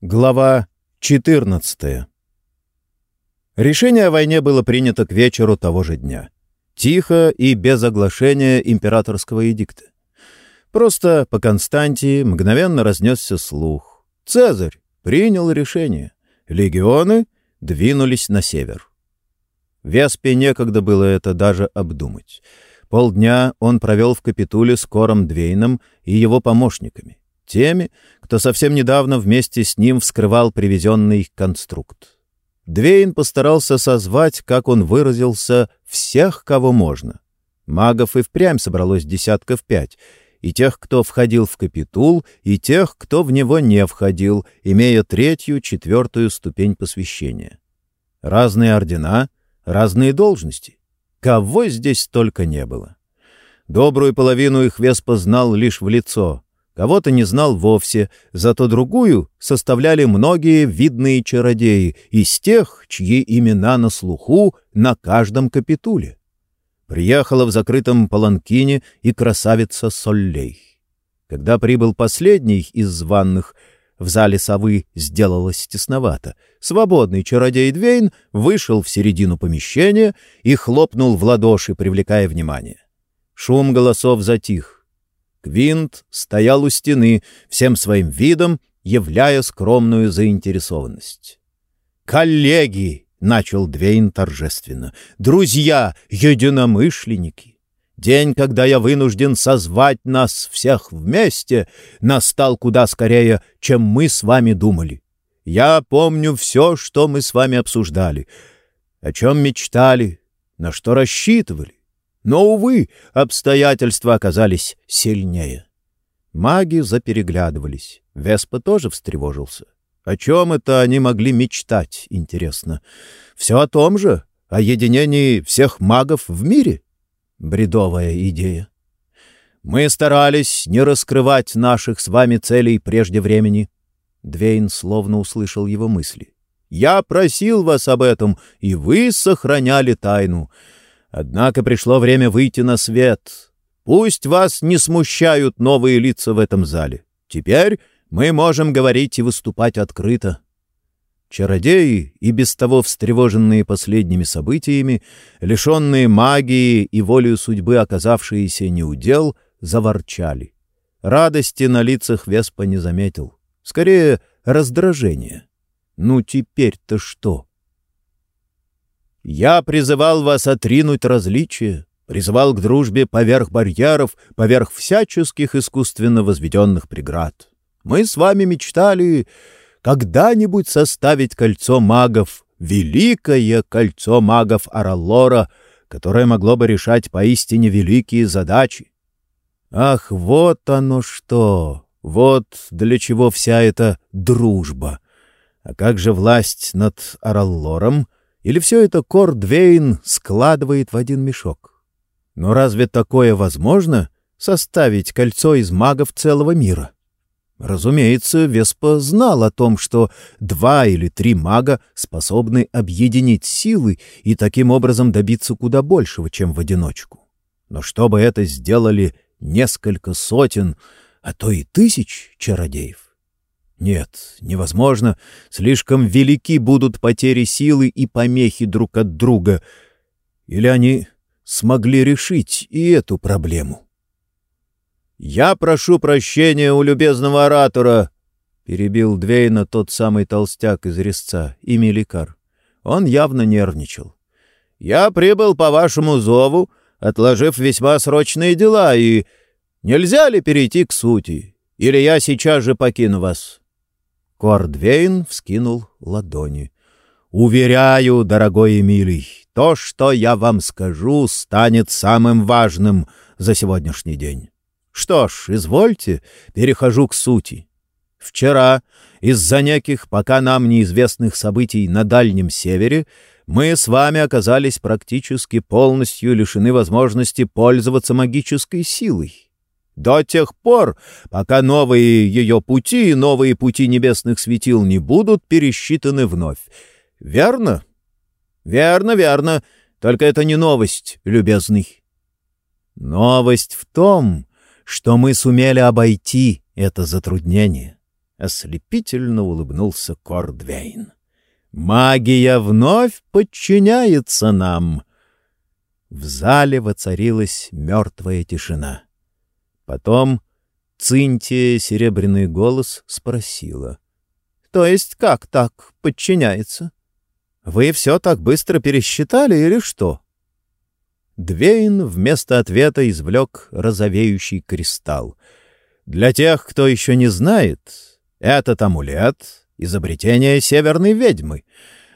Глава 14 Решение о войне было принято к вечеру того же дня. Тихо и без оглашения императорского эдикта. Просто по Константии мгновенно разнесся слух. Цезарь принял решение. Легионы двинулись на север. Веспе некогда было это даже обдумать. Полдня он провел в Капитуле с Кором Двейном и его помощниками теми, кто совсем недавно вместе с ним вскрывал привезенный конструкт. Двейн постарался созвать, как он выразился, всех, кого можно. Магов и впрямь собралось десятков пять, и тех, кто входил в капитул, и тех, кто в него не входил, имея третью, четвертую ступень посвящения. Разные ордена, разные должности. Кого здесь только не было. Добрую половину их Веспа знал лишь в лицо — Кого-то не знал вовсе, зато другую составляли многие видные чародеи из тех, чьи имена на слуху на каждом капитуле. Приехала в закрытом паланкине и красавица Соллей. Когда прибыл последний из званных, в зале совы сделалось тесновато. Свободный чародей Двейн вышел в середину помещения и хлопнул в ладоши, привлекая внимание. Шум голосов затих. Квинт стоял у стены, всем своим видом являя скромную заинтересованность. «Коллеги!» — начал Двейн торжественно. «Друзья, единомышленники! День, когда я вынужден созвать нас всех вместе, настал куда скорее, чем мы с вами думали. Я помню все, что мы с вами обсуждали, о чем мечтали, на что рассчитывали. Но, увы, обстоятельства оказались сильнее. Маги запереглядывались. Веспа тоже встревожился. О чем это они могли мечтать, интересно? Все о том же, о единении всех магов в мире? Бредовая идея. Мы старались не раскрывать наших с вами целей прежде времени. Двейн словно услышал его мысли. Я просил вас об этом, и вы сохраняли тайну. Однако пришло время выйти на свет. Пусть вас не смущают новые лица в этом зале. Теперь мы можем говорить и выступать открыто. Чародеи, и без того встревоженные последними событиями, лишенные магии и волею судьбы оказавшиеся неудел, заворчали. Радости на лицах Веспа не заметил. Скорее, раздражение. Ну теперь-то что? Я призывал вас отринуть различия, призывал к дружбе поверх барьеров, поверх всяческих искусственно возведенных преград. Мы с вами мечтали когда-нибудь составить кольцо магов, великое кольцо магов Араллора, которое могло бы решать поистине великие задачи. Ах, вот оно что! Вот для чего вся эта дружба! А как же власть над Араллором — или все это Кордвейн складывает в один мешок? Но разве такое возможно — составить кольцо из магов целого мира? Разумеется, Веспа знал о том, что два или три мага способны объединить силы и таким образом добиться куда большего, чем в одиночку. Но чтобы это сделали несколько сотен, а то и тысяч чародеев, нет, невозможно. Слишком велики будут потери силы и помехи друг от друга. Или они смогли решить и эту проблему? «Я прошу прощения у любезного оратора», — перебил Двейна тот самый толстяк из резца, имя Лекар. Он явно нервничал. «Я прибыл по вашему зову, отложив весьма срочные дела, и нельзя ли перейти к сути? Или я сейчас же покину вас?» Кордвейн вскинул ладони. «Уверяю, дорогой Эмилий, то, что я вам скажу, станет самым важным за сегодняшний день. Что ж, извольте, перехожу к сути. Вчера, из-за неких пока нам неизвестных событий на Дальнем Севере, мы с вами оказались практически полностью лишены возможности пользоваться магической силой до тех пор, пока новые ее пути и новые пути небесных светил не будут пересчитаны вновь. Верно? Верно, верно. Только это не новость, любезный. Новость в том, что мы сумели обойти это затруднение. Ослепительно улыбнулся Кордвейн. «Магия вновь подчиняется нам!» В зале воцарилась мертвая тишина. Потом Цинтия, серебряный голос, спросила. «То есть как так подчиняется? Вы все так быстро пересчитали или что?» Двейн вместо ответа извлек розовеющий кристалл. Для тех, кто еще не знает, этот амулет — изобретение северной ведьмы.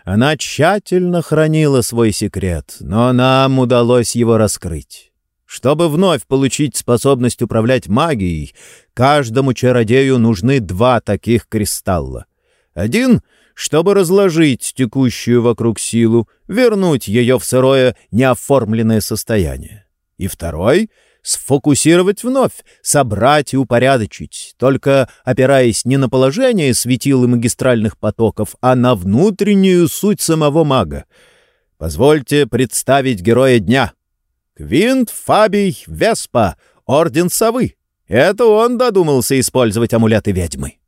Она тщательно хранила свой секрет, но нам удалось его раскрыть. Чтобы вновь получить способность управлять магией, каждому чародею нужны два таких кристалла. Один — чтобы разложить текущую вокруг силу, вернуть ее в сырое, неоформленное состояние. И второй — сфокусировать вновь, собрать и упорядочить, только опираясь не на положение светил и магистральных потоков, а на внутреннюю суть самого мага. Позвольте представить героя дня. Квинт Фабий Веспа, Орден Совы. Это он додумался использовать амулеты ведьмы.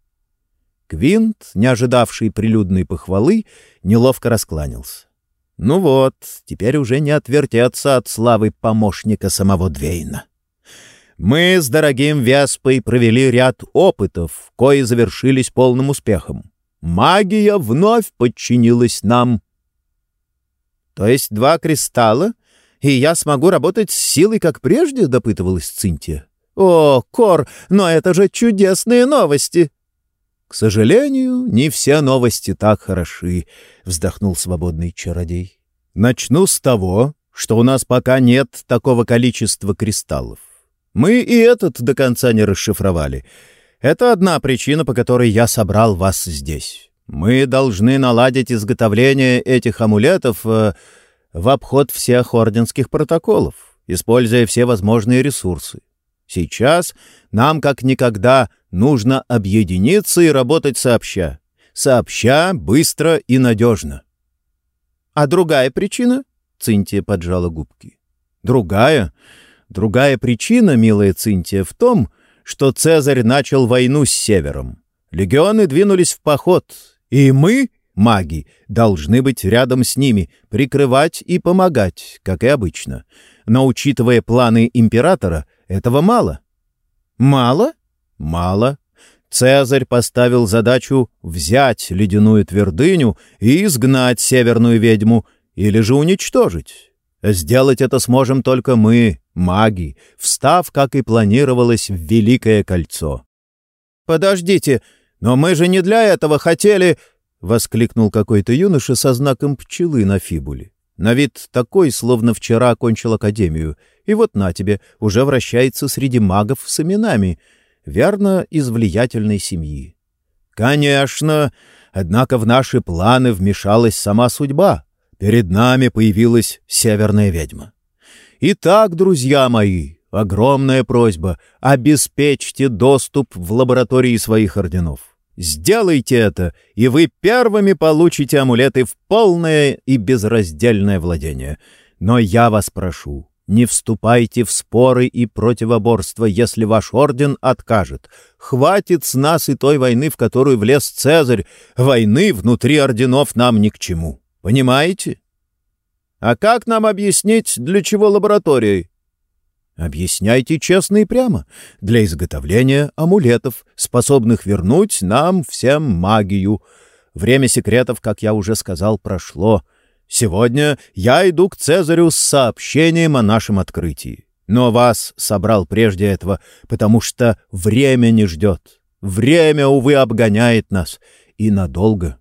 Квинт, не ожидавший прилюдной похвалы, неловко раскланялся. Ну вот, теперь уже не отвертеться от славы помощника самого Двейна. Мы с дорогим Веспой провели ряд опытов, кои завершились полным успехом. Магия вновь подчинилась нам. То есть два кристалла, и я смогу работать с силой, как прежде, — допытывалась Цинтия. О, Кор, но это же чудесные новости! К сожалению, не все новости так хороши, — вздохнул свободный чародей. Начну с того, что у нас пока нет такого количества кристаллов. Мы и этот до конца не расшифровали. Это одна причина, по которой я собрал вас здесь. Мы должны наладить изготовление этих амулетов э, в обход всех орденских протоколов, используя все возможные ресурсы. Сейчас нам как никогда нужно объединиться и работать сообща. Сообща, быстро и надежно. А другая причина? Цинтия поджала губки. Другая? Другая причина, милая Цинтия, в том, что Цезарь начал войну с Севером. Легионы двинулись в поход, и мы, маги, должны быть рядом с ними, прикрывать и помогать, как и обычно. Но, учитывая планы императора, этого мало. Мало? Мало. Цезарь поставил задачу взять ледяную твердыню и изгнать северную ведьму, или же уничтожить. Сделать это сможем только мы, маги, встав, как и планировалось, в Великое Кольцо. «Подождите, но мы же не для этого хотели...» — воскликнул какой-то юноша со знаком пчелы на фибуле. На вид такой, словно вчера окончил академию, и вот на тебе, уже вращается среди магов с именами, верно, из влиятельной семьи. «Конечно! Однако в наши планы вмешалась сама судьба», Перед нами появилась северная ведьма. Итак, друзья мои, огромная просьба — обеспечьте доступ в лаборатории своих орденов. Сделайте это, и вы первыми получите амулеты в полное и безраздельное владение. Но я вас прошу, не вступайте в споры и противоборства, если ваш орден откажет. Хватит с нас и той войны, в которую влез Цезарь. Войны внутри орденов нам ни к чему. Понимаете? А как нам объяснить, для чего лаборатории? Объясняйте честно и прямо. Для изготовления амулетов, способных вернуть нам всем магию. Время секретов, как я уже сказал, прошло. Сегодня я иду к Цезарю с сообщением о нашем открытии. Но вас собрал прежде этого, потому что время не ждет. Время, увы, обгоняет нас. И надолго.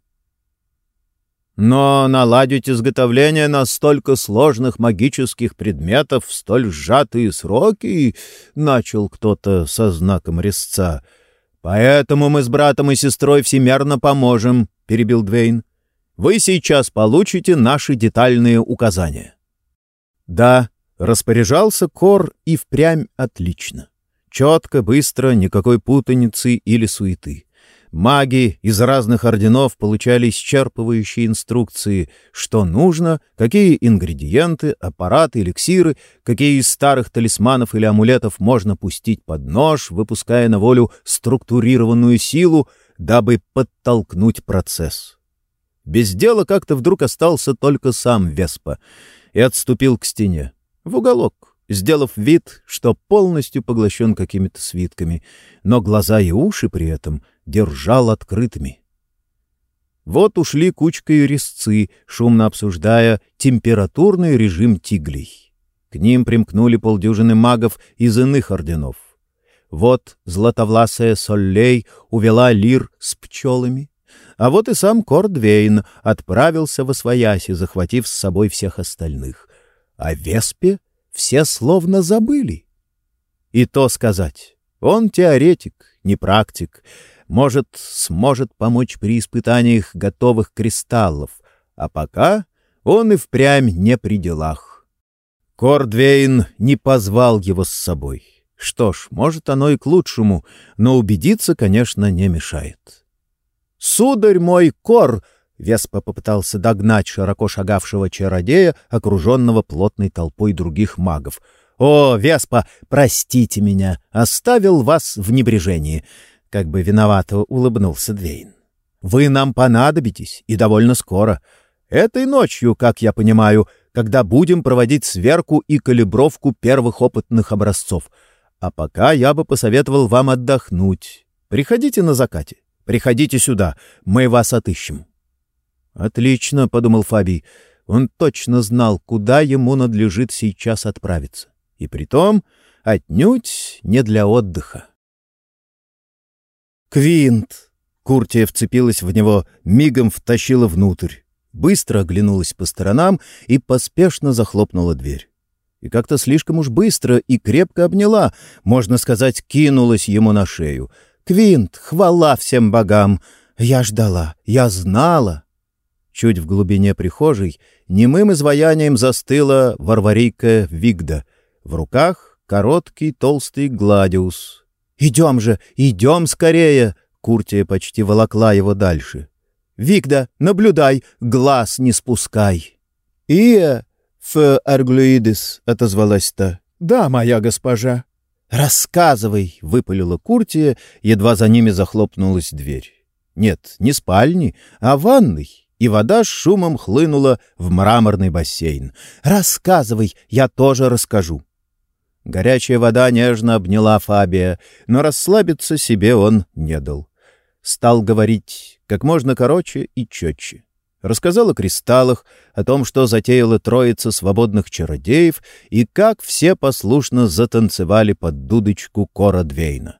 Но наладить изготовление настолько сложных магических предметов в столь сжатые сроки, — начал кто-то со знаком резца. — Поэтому мы с братом и сестрой всемерно поможем, — перебил Двейн. — Вы сейчас получите наши детальные указания. Да, распоряжался Кор и впрямь отлично. Четко, быстро, никакой путаницы или суеты. Маги из разных орденов получали исчерпывающие инструкции, что нужно, какие ингредиенты, аппараты, эликсиры, какие из старых талисманов или амулетов можно пустить под нож, выпуская на волю структурированную силу, дабы подтолкнуть процесс. Без дела как-то вдруг остался только сам Веспа и отступил к стене, в уголок, сделав вид, что полностью поглощен какими-то свитками, но глаза и уши при этом держал открытыми. Вот ушли кучкой резцы, шумно обсуждая температурный режим тиглей. К ним примкнули полдюжины магов из иных орденов. Вот златовласая Соллей увела лир с пчелами, а вот и сам Кордвейн отправился во свояси, захватив с собой всех остальных. А Веспе все словно забыли. И то сказать, он теоретик, не практик, может, сможет помочь при испытаниях готовых кристаллов, а пока он и впрямь не при делах. Кордвейн не позвал его с собой. Что ж, может, оно и к лучшему, но убедиться, конечно, не мешает. «Сударь мой, Кор!» — Веспа попытался догнать широко шагавшего чародея, окруженного плотной толпой других магов. «О, Веспа, простите меня, оставил вас в небрежении. Как бы виновато улыбнулся Двейн. «Вы нам понадобитесь, и довольно скоро. Этой ночью, как я понимаю, когда будем проводить сверку и калибровку первых опытных образцов. А пока я бы посоветовал вам отдохнуть. Приходите на закате. Приходите сюда. Мы вас отыщем». «Отлично», — подумал Фабий. Он точно знал, куда ему надлежит сейчас отправиться. И притом отнюдь не для отдыха. «Квинт!» Куртия вцепилась в него, мигом втащила внутрь, быстро оглянулась по сторонам и поспешно захлопнула дверь. И как-то слишком уж быстро и крепко обняла, можно сказать, кинулась ему на шею. «Квинт, хвала всем богам! Я ждала, я знала!» Чуть в глубине прихожей немым изваянием застыла Варварийка Вигда. В руках короткий толстый гладиус, «Идем же, идем скорее!» Куртия почти волокла его дальше. «Вигда, наблюдай, глаз не спускай!» «Ия, ф арглюидис», — отозвалась та. «Да, моя госпожа». «Рассказывай!» — выпалила Куртия, едва за ними захлопнулась дверь. Нет, не спальни, а ванной, и вода с шумом хлынула в мраморный бассейн. «Рассказывай, я тоже расскажу». Горячая вода нежно обняла Фабия, но расслабиться себе он не дал. Стал говорить как можно короче и четче. Рассказал о кристаллах, о том, что затеяла троица свободных чародеев и как все послушно затанцевали под дудочку Кора Двейна.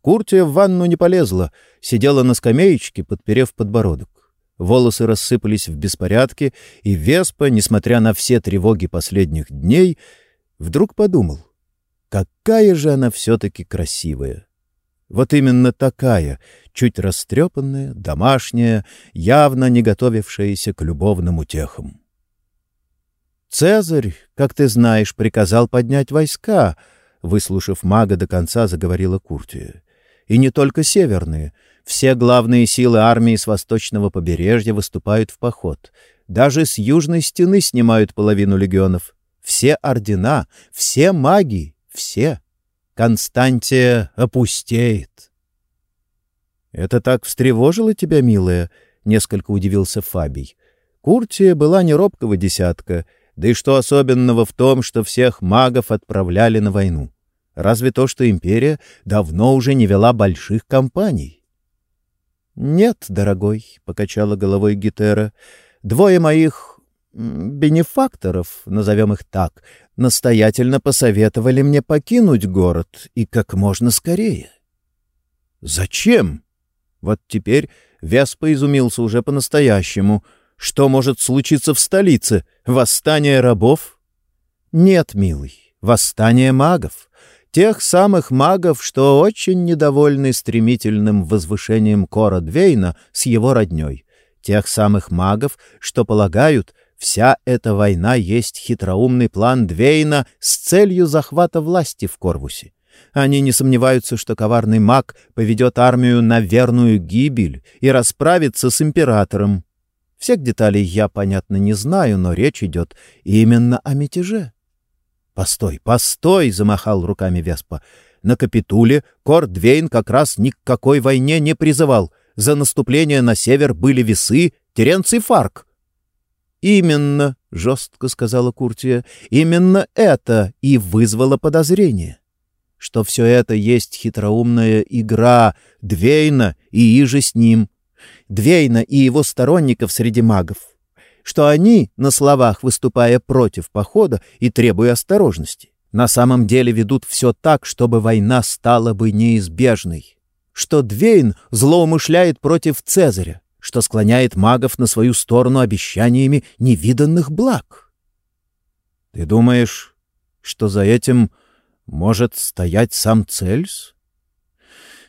Куртия в ванну не полезла, сидела на скамеечке, подперев подбородок. Волосы рассыпались в беспорядке, и Веспа, несмотря на все тревоги последних дней, вдруг подумал, Какая же она все-таки красивая! Вот именно такая, чуть растрепанная, домашняя, явно не готовившаяся к любовным утехам. «Цезарь, как ты знаешь, приказал поднять войска», — выслушав мага до конца, заговорила Куртия. «И не только северные. Все главные силы армии с восточного побережья выступают в поход. Даже с южной стены снимают половину легионов. Все ордена, все маги, все. Константия опустеет. «Это так встревожило тебя, милая?» — несколько удивился Фабий. Куртия была не робкого десятка, да и что особенного в том, что всех магов отправляли на войну? Разве то, что империя давно уже не вела больших кампаний? «Нет, дорогой», — покачала головой Гетера, — «двое моих бенефакторов, назовем их так, настоятельно посоветовали мне покинуть город и как можно скорее. Зачем? Вот теперь Веспа изумился уже по-настоящему. Что может случиться в столице? Восстание рабов? Нет, милый, восстание магов. Тех самых магов, что очень недовольны стремительным возвышением Кора Двейна с его родней. Тех самых магов, что полагают, Вся эта война есть хитроумный план Двейна с целью захвата власти в Корвусе. Они не сомневаются, что коварный маг поведет армию на верную гибель и расправится с императором. Всех деталей я, понятно, не знаю, но речь идет именно о мятеже. — Постой, постой! — замахал руками Веспа. — На Капитуле Кордвейн как раз ни к какой войне не призывал. за наступление на север были весы Теренций Фарк. «Именно», — жестко сказала Куртия, — «именно это и вызвало подозрение, что все это есть хитроумная игра Двейна и иже с ним, Двейна и его сторонников среди магов, что они, на словах выступая против похода и требуя осторожности, на самом деле ведут все так, чтобы война стала бы неизбежной, что Двейн злоумышляет против Цезаря, что склоняет магов на свою сторону обещаниями невиданных благ. Ты думаешь, что за этим может стоять сам Цельс?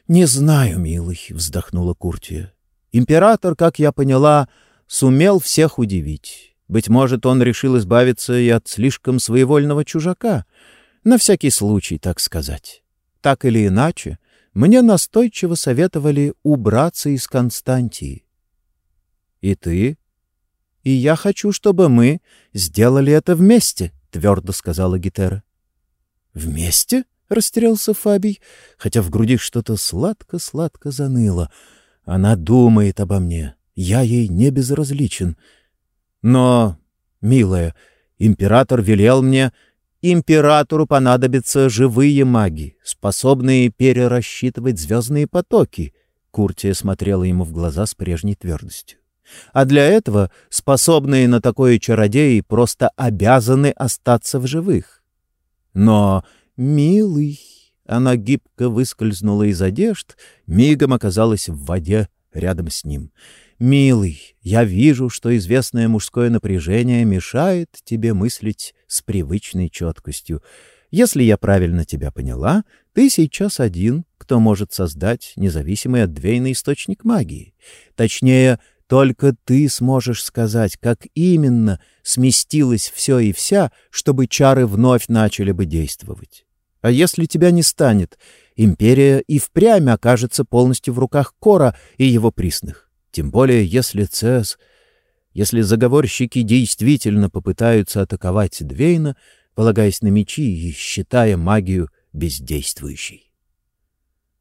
Не знаю, милый, вздохнула Куртия. Император, как я поняла, сумел всех удивить. Быть может, он решил избавиться и от слишком своевольного чужака. На всякий случай, так сказать. Так или иначе, мне настойчиво советовали убраться из Константии. И ты? И я хочу, чтобы мы сделали это вместе, твердо сказала Гетера. Вместе? растерялся Фабий, хотя в груди что-то сладко-сладко заныло. Она думает обо мне. Я ей не безразличен. Но, милая, император велел мне... Императору понадобятся живые маги, способные перерасчитывать звездные потоки. Куртия смотрела ему в глаза с прежней твердостью. А для этого способные на такое чародеи просто обязаны остаться в живых. Но, милый, она гибко выскользнула из одежд, мигом оказалась в воде рядом с ним. «Милый, я вижу, что известное мужское напряжение мешает тебе мыслить с привычной четкостью. Если я правильно тебя поняла, ты сейчас один, кто может создать независимый от Двейна источник магии. Точнее, только ты сможешь сказать, как именно сместилось все и вся, чтобы чары вновь начали бы действовать. А если тебя не станет, империя и впрямь окажется полностью в руках Кора и его присных. Тем более, если Цез... Если заговорщики действительно попытаются атаковать Двейна, полагаясь на мечи и считая магию бездействующей.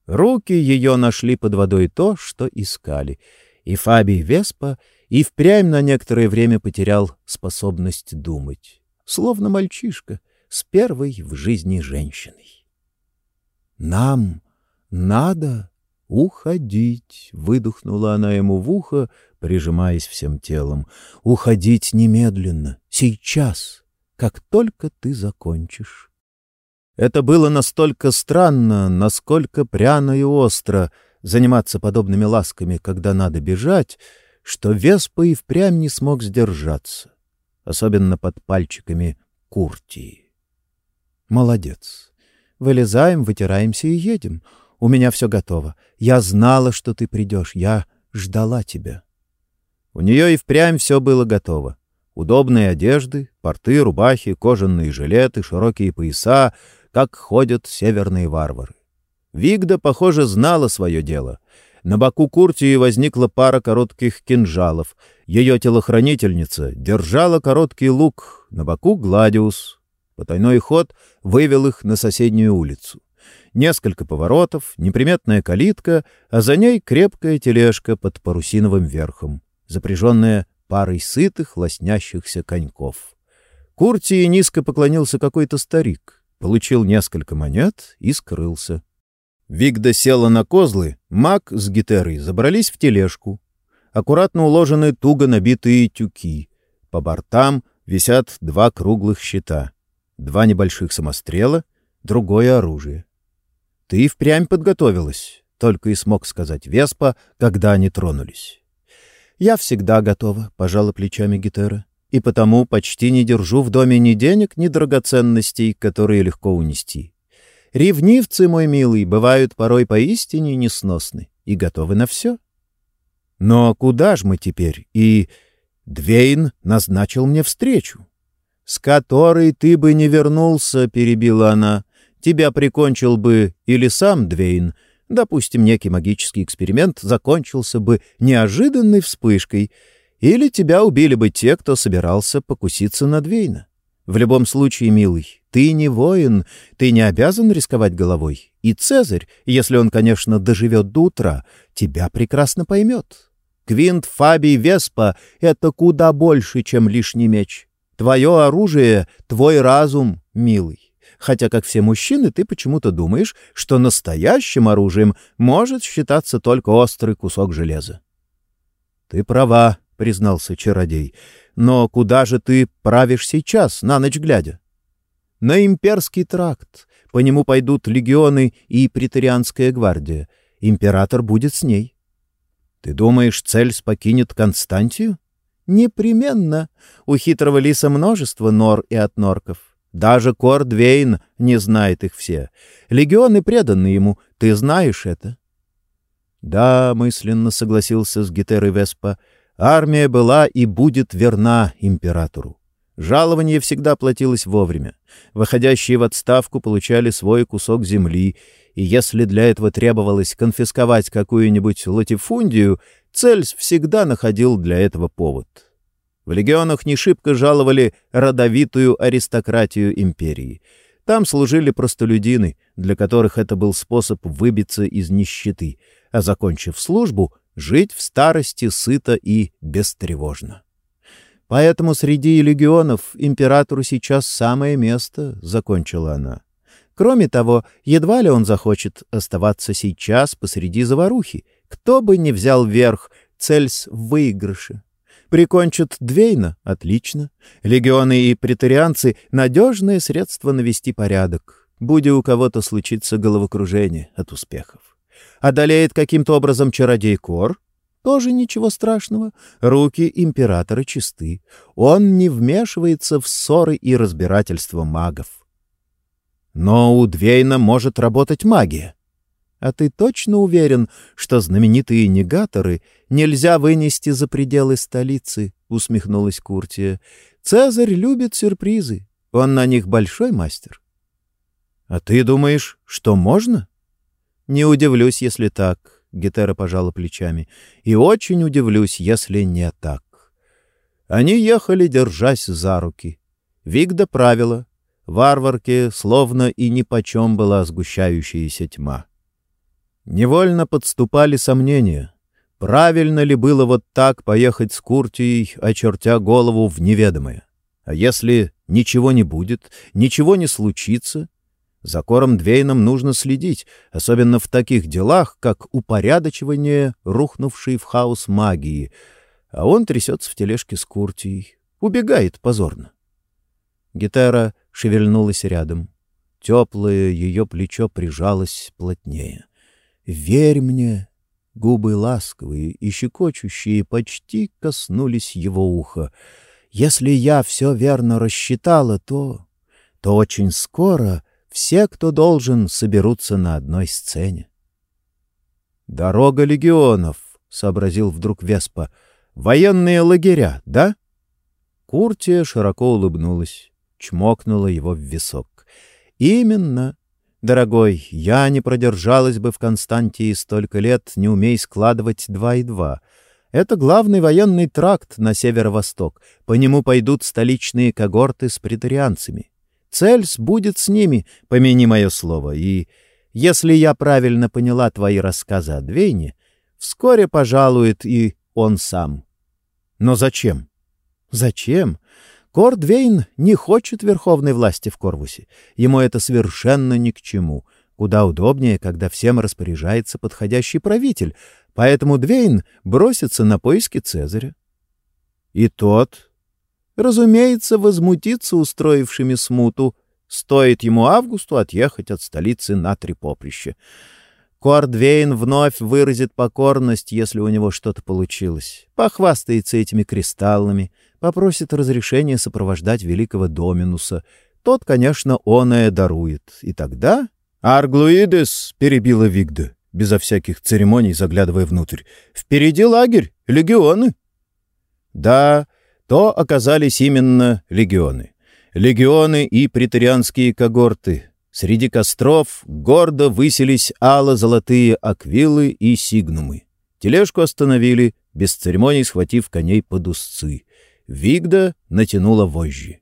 Руки ее нашли под водой то, что искали — и Фабий Веспа и впрямь на некоторое время потерял способность думать, словно мальчишка с первой в жизни женщиной. «Нам надо уходить», — выдохнула она ему в ухо, прижимаясь всем телом. «Уходить немедленно, сейчас, как только ты закончишь». Это было настолько странно, насколько пряно и остро — заниматься подобными ласками, когда надо бежать, что Веспа и впрямь не смог сдержаться, особенно под пальчиками Куртии. «Молодец. Вылезаем, вытираемся и едем. У меня все готово. Я знала, что ты придешь. Я ждала тебя». У нее и впрямь все было готово. Удобные одежды, порты, рубахи, кожаные жилеты, широкие пояса, как ходят северные варвары. Вигда, похоже, знала свое дело. На боку Куртии возникла пара коротких кинжалов. Ее телохранительница держала короткий лук, на боку — гладиус. Потайной ход вывел их на соседнюю улицу. Несколько поворотов, неприметная калитка, а за ней крепкая тележка под парусиновым верхом, запряженная парой сытых, лоснящихся коньков. Куртии низко поклонился какой-то старик, получил несколько монет и скрылся. Вигда села на козлы, маг с гитерой забрались в тележку. Аккуратно уложены туго набитые тюки. По бортам висят два круглых щита. Два небольших самострела, другое оружие. «Ты впрямь подготовилась», — только и смог сказать Веспа, когда они тронулись. «Я всегда готова», — пожала плечами Гетера, «и потому почти не держу в доме ни денег, ни драгоценностей, которые легко унести. Ревнивцы, мой милый, бывают порой поистине несносны и готовы на все. Но куда ж мы теперь? И Двейн назначил мне встречу. С которой ты бы не вернулся, — перебила она. Тебя прикончил бы или сам Двейн. Допустим, некий магический эксперимент закончился бы неожиданной вспышкой, или тебя убили бы те, кто собирался покуситься на Двейна. В любом случае, милый, Ты не воин, ты не обязан рисковать головой. И Цезарь, если он, конечно, доживет до утра, тебя прекрасно поймет. Квинт Фабий Веспа — это куда больше, чем лишний меч. Твое оружие — твой разум, милый. Хотя, как все мужчины, ты почему-то думаешь, что настоящим оружием может считаться только острый кусок железа. — Ты права, — признался чародей. — Но куда же ты правишь сейчас, на ночь глядя? — На имперский тракт. По нему пойдут легионы и претарианская гвардия. Император будет с ней. — Ты думаешь, Цельс покинет Константию? — Непременно. У хитрого лиса множество нор и отнорков. Даже Кордвейн не знает их все. Легионы преданы ему, ты знаешь это. — Да, — мысленно согласился с Гетерой Веспа, — армия была и будет верна императору. Жалование всегда платилось вовремя. Выходящие в отставку получали свой кусок земли, и если для этого требовалось конфисковать какую-нибудь латифундию, Цельс всегда находил для этого повод. В легионах не шибко жаловали родовитую аристократию империи. Там служили простолюдины, для которых это был способ выбиться из нищеты, а, закончив службу, жить в старости сыто и бестревожно. Поэтому среди легионов императору сейчас самое место, — закончила она. Кроме того, едва ли он захочет оставаться сейчас посреди заварухи. Кто бы ни взял верх, цельс в. Прикончат Двейна — отлично. Легионы и претарианцы — надежное средство навести порядок. Будь у кого-то случится головокружение от успехов. Одолеет каким-то образом чародей Кор — тоже ничего страшного. Руки императора чисты. Он не вмешивается в ссоры и разбирательства магов. Но у Двейна может работать магия. А ты точно уверен, что знаменитые негаторы нельзя вынести за пределы столицы? — усмехнулась Куртия. — Цезарь любит сюрпризы. Он на них большой мастер. — А ты думаешь, что можно? — Не удивлюсь, если так. Гетера пожала плечами. «И очень удивлюсь, если не так». Они ехали, держась за руки. Вигда правила. Варварке словно и нипочем была сгущающаяся тьма. Невольно подступали сомнения. Правильно ли было вот так поехать с Куртией, очертя голову в неведомое? А если ничего не будет, ничего не случится, за Кором Двейном нужно следить, особенно в таких делах, как упорядочивание рухнувшей в хаос магии, а он трясется в тележке с Куртией, убегает позорно. Гитара шевельнулась рядом. Теплое ее плечо прижалось плотнее. «Верь мне!» Губы ласковые и щекочущие почти коснулись его уха. «Если я все верно рассчитала, то... то очень скоро...» все, кто должен, соберутся на одной сцене. «Дорога легионов», — сообразил вдруг Веспа. «Военные лагеря, да?» Куртия широко улыбнулась, чмокнула его в висок. «Именно. Дорогой, я не продержалась бы в Константии столько лет, не умей складывать два и два. Это главный военный тракт на северо-восток. По нему пойдут столичные когорты с претарианцами. Цельс будет с ними, помяни мое слово, и, если я правильно поняла твои рассказы о Двейне, вскоре пожалует и он сам. Но зачем? Зачем? Кор Двейн не хочет верховной власти в Корвусе. Ему это совершенно ни к чему. Куда удобнее, когда всем распоряжается подходящий правитель, поэтому Двейн бросится на поиски Цезаря. И тот разумеется, возмутиться устроившими смуту. Стоит ему Августу отъехать от столицы на три поприща. Кордвейн вновь выразит покорность, если у него что-то получилось. Похвастается этими кристаллами, попросит разрешения сопровождать великого Доминуса. Тот, конечно, оное дарует. И тогда... «Арглуидес!» — перебила Вигда, безо всяких церемоний заглядывая внутрь. «Впереди лагерь, легионы!» «Да, то оказались именно легионы. Легионы и претарианские когорты. Среди костров гордо высились ало-золотые аквилы и сигнумы. Тележку остановили, без церемоний схватив коней под узцы. Вигда натянула вожжи.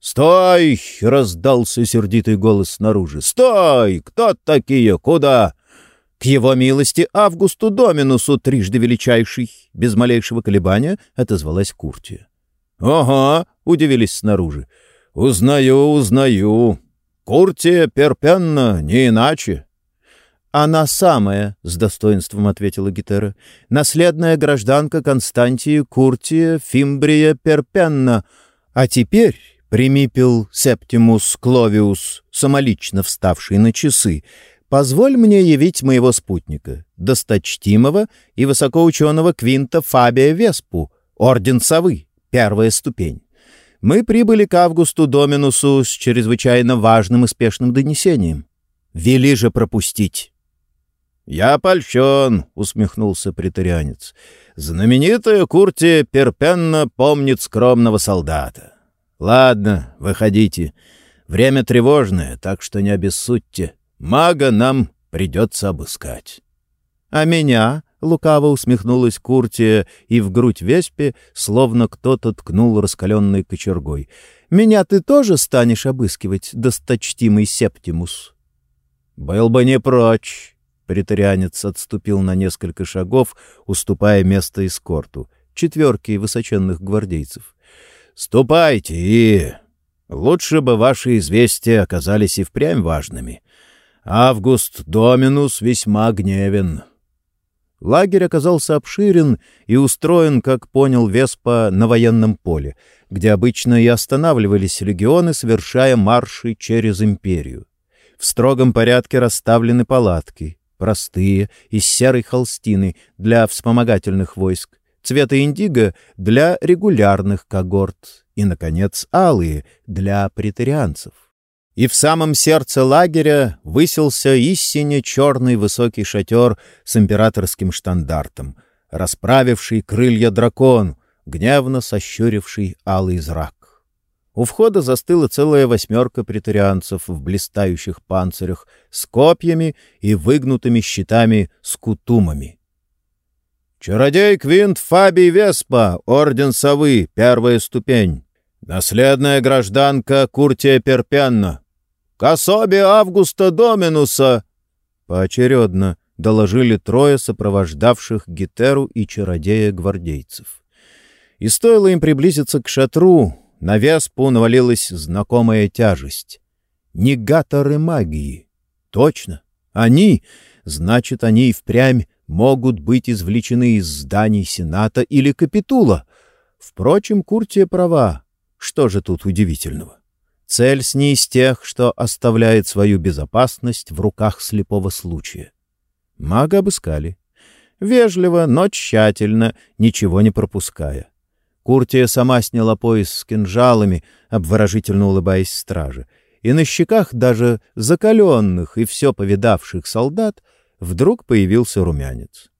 «Стой!» — раздался сердитый голос снаружи. «Стой! Кто такие? Куда?» «К его милости Августу Доминусу, трижды величайший!» Без малейшего колебания отозвалась Куртия. «Ага!» — удивились снаружи. «Узнаю, узнаю. Куртия Перпенна, не иначе». «Она самая», — с достоинством ответила Гетера. «Наследная гражданка Константии Куртия Фимбрия Перпенна. А теперь примипил Септимус Кловиус, самолично вставший на часы, позволь мне явить моего спутника, досточтимого и высокоученого Квинта Фабия Веспу, орден совы, первая ступень. Мы прибыли к Августу Доминусу с чрезвычайно важным и спешным донесением. Вели же пропустить. «Я польщен», — усмехнулся претарианец. «Знаменитая Куртия Перпенна помнит скромного солдата. Ладно, выходите. Время тревожное, так что не обессудьте. Мага нам придется обыскать». «А меня?» — лукаво усмехнулась Куртия, и в грудь Веспе словно кто-то ткнул раскаленной кочергой. «Меня ты тоже станешь обыскивать, досточтимый Септимус?» «Был бы не прочь», — претарианец отступил на несколько шагов, уступая место эскорту, четверки высоченных гвардейцев. Ступайте и... Лучше бы ваши известия оказались и впрямь важными. Август Доминус весьма гневен. Лагерь оказался обширен и устроен, как понял Веспа, на военном поле, где обычно и останавливались легионы, совершая марши через империю. В строгом порядке расставлены палатки, простые, из серой холстины для вспомогательных войск, цвета индиго для регулярных когорт и, наконец, алые для претарианцев. И в самом сердце лагеря высился истинно черный высокий шатер с императорским штандартом, расправивший крылья дракон, гневно сощуривший алый зрак. У входа застыла целая восьмерка претарианцев в блистающих панцирях с копьями и выгнутыми щитами с кутумами. Чародей Квинт Фабий Веспа, Орден Совы, первая ступень. Наследная гражданка Куртия Перпенна. К особе Августа Доминуса. Поочередно доложили трое сопровождавших Гетеру и чародея гвардейцев. И стоило им приблизиться к шатру, на Веспу навалилась знакомая тяжесть. Негаторы магии. Точно. Они, значит, они и впрямь могут быть извлечены из зданий Сената или Капитула. Впрочем, Куртия права. Что же тут удивительного? Цель с не из тех, что оставляет свою безопасность в руках слепого случая. Мага обыскали. Вежливо, но тщательно, ничего не пропуская. Куртия сама сняла пояс с кинжалами, обворожительно улыбаясь страже, и на щеках даже закаленных и все повидавших солдат вдруг появился румянец.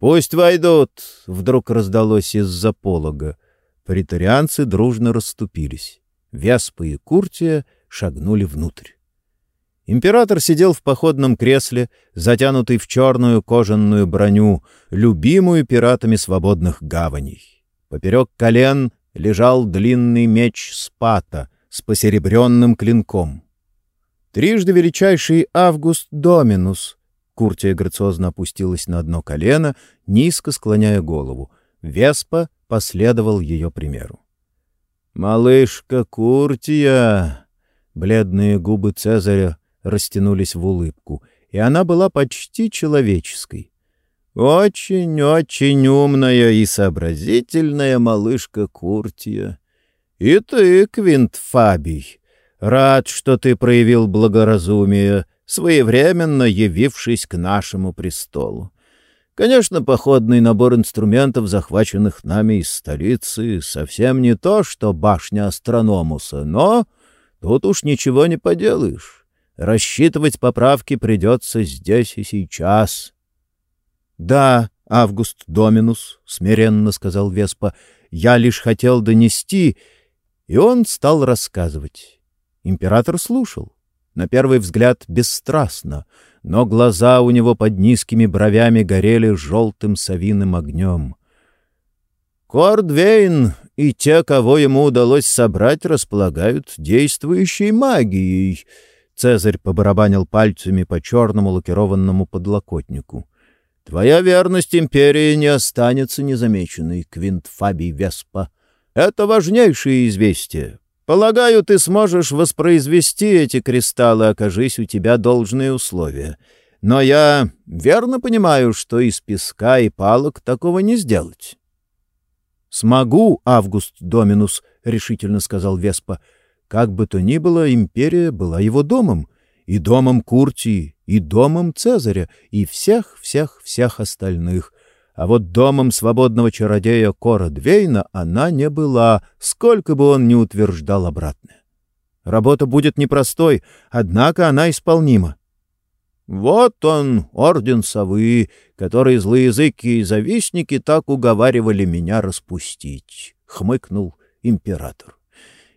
«Пусть войдут!» — вдруг раздалось из-за полога. Притарианцы дружно расступились. Вяспа и Куртия шагнули внутрь. Император сидел в походном кресле, затянутый в черную кожаную броню, любимую пиратами свободных гаваней. Поперек колен лежал длинный меч Спата с посеребренным клинком. Трижды величайший Август Доминус. Куртия грациозно опустилась на одно колено, низко склоняя голову. Веспа последовал ее примеру. «Малышка Куртия!» Бледные губы Цезаря растянулись в улыбку, и она была почти человеческой. «Очень-очень умная и сообразительная малышка Куртия. И ты, Квинт Фабий, Рад, что ты проявил благоразумие, своевременно явившись к нашему престолу. Конечно, походный набор инструментов, захваченных нами из столицы, совсем не то, что башня Астрономуса, но тут уж ничего не поделаешь. Рассчитывать поправки придется здесь и сейчас. — Да, Август Доминус, — смиренно сказал Веспа, — я лишь хотел донести... И он стал рассказывать. Император слушал. На первый взгляд бесстрастно, но глаза у него под низкими бровями горели желтым совиным огнем. Кордвейн и те, кого ему удалось собрать, располагают действующей магией. Цезарь побарабанил пальцами по черному лакированному подлокотнику. Твоя верность империи не останется незамеченной, Квинт Фабий Веспа. Это важнейшее известие. Полагаю, ты сможешь воспроизвести эти кристаллы, окажись у тебя должные условия. Но я верно понимаю, что из песка и палок такого не сделать. «Смогу, Август Доминус», — решительно сказал Веспа. «Как бы то ни было, империя была его домом, и домом Куртии, и домом Цезаря, и всех-всех-всех остальных. А вот домом свободного чародея Кора Двейна она не была, сколько бы он ни утверждал обратное. Работа будет непростой, однако она исполнима. Вот он, орден совы, который злые языки и завистники так уговаривали меня распустить, — хмыкнул император.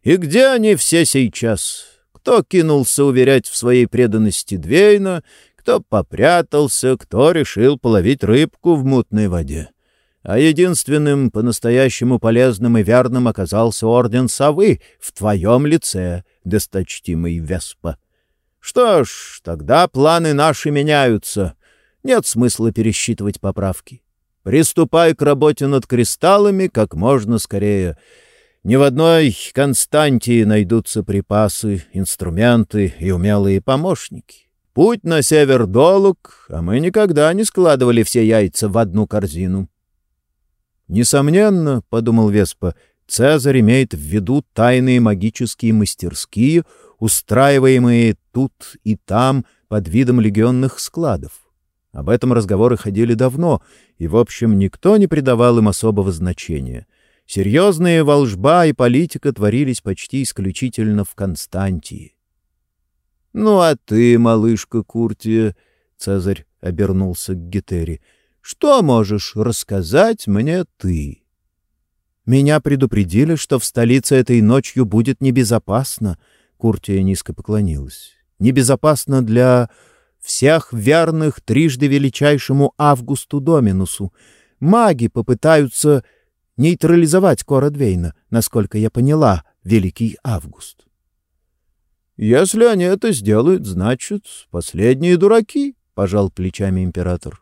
И где они все сейчас? Кто кинулся уверять в своей преданности Двейна, кто попрятался, кто решил половить рыбку в мутной воде. А единственным по-настоящему полезным и верным оказался орден совы в твоем лице, досточтимый Веспа. Что ж, тогда планы наши меняются. Нет смысла пересчитывать поправки. Приступай к работе над кристаллами как можно скорее. Ни в одной Константии найдутся припасы, инструменты и умелые помощники. Путь на север долг, а мы никогда не складывали все яйца в одну корзину. «Несомненно, — подумал Веспа, — Цезарь имеет в виду тайные магические мастерские — устраиваемые тут и там под видом легионных складов. Об этом разговоры ходили давно, и, в общем, никто не придавал им особого значения. Серьезные волжба и политика творились почти исключительно в Константии. — Ну а ты, малышка Куртия, — Цезарь обернулся к Гетери, — что можешь рассказать мне ты? — Меня предупредили, что в столице этой ночью будет небезопасно, — Куртия низко поклонилась. «Небезопасно для всех верных трижды величайшему Августу Доминусу. Маги попытаются нейтрализовать Кора Двейна, насколько я поняла, Великий Август». «Если они это сделают, значит, последние дураки», — пожал плечами император.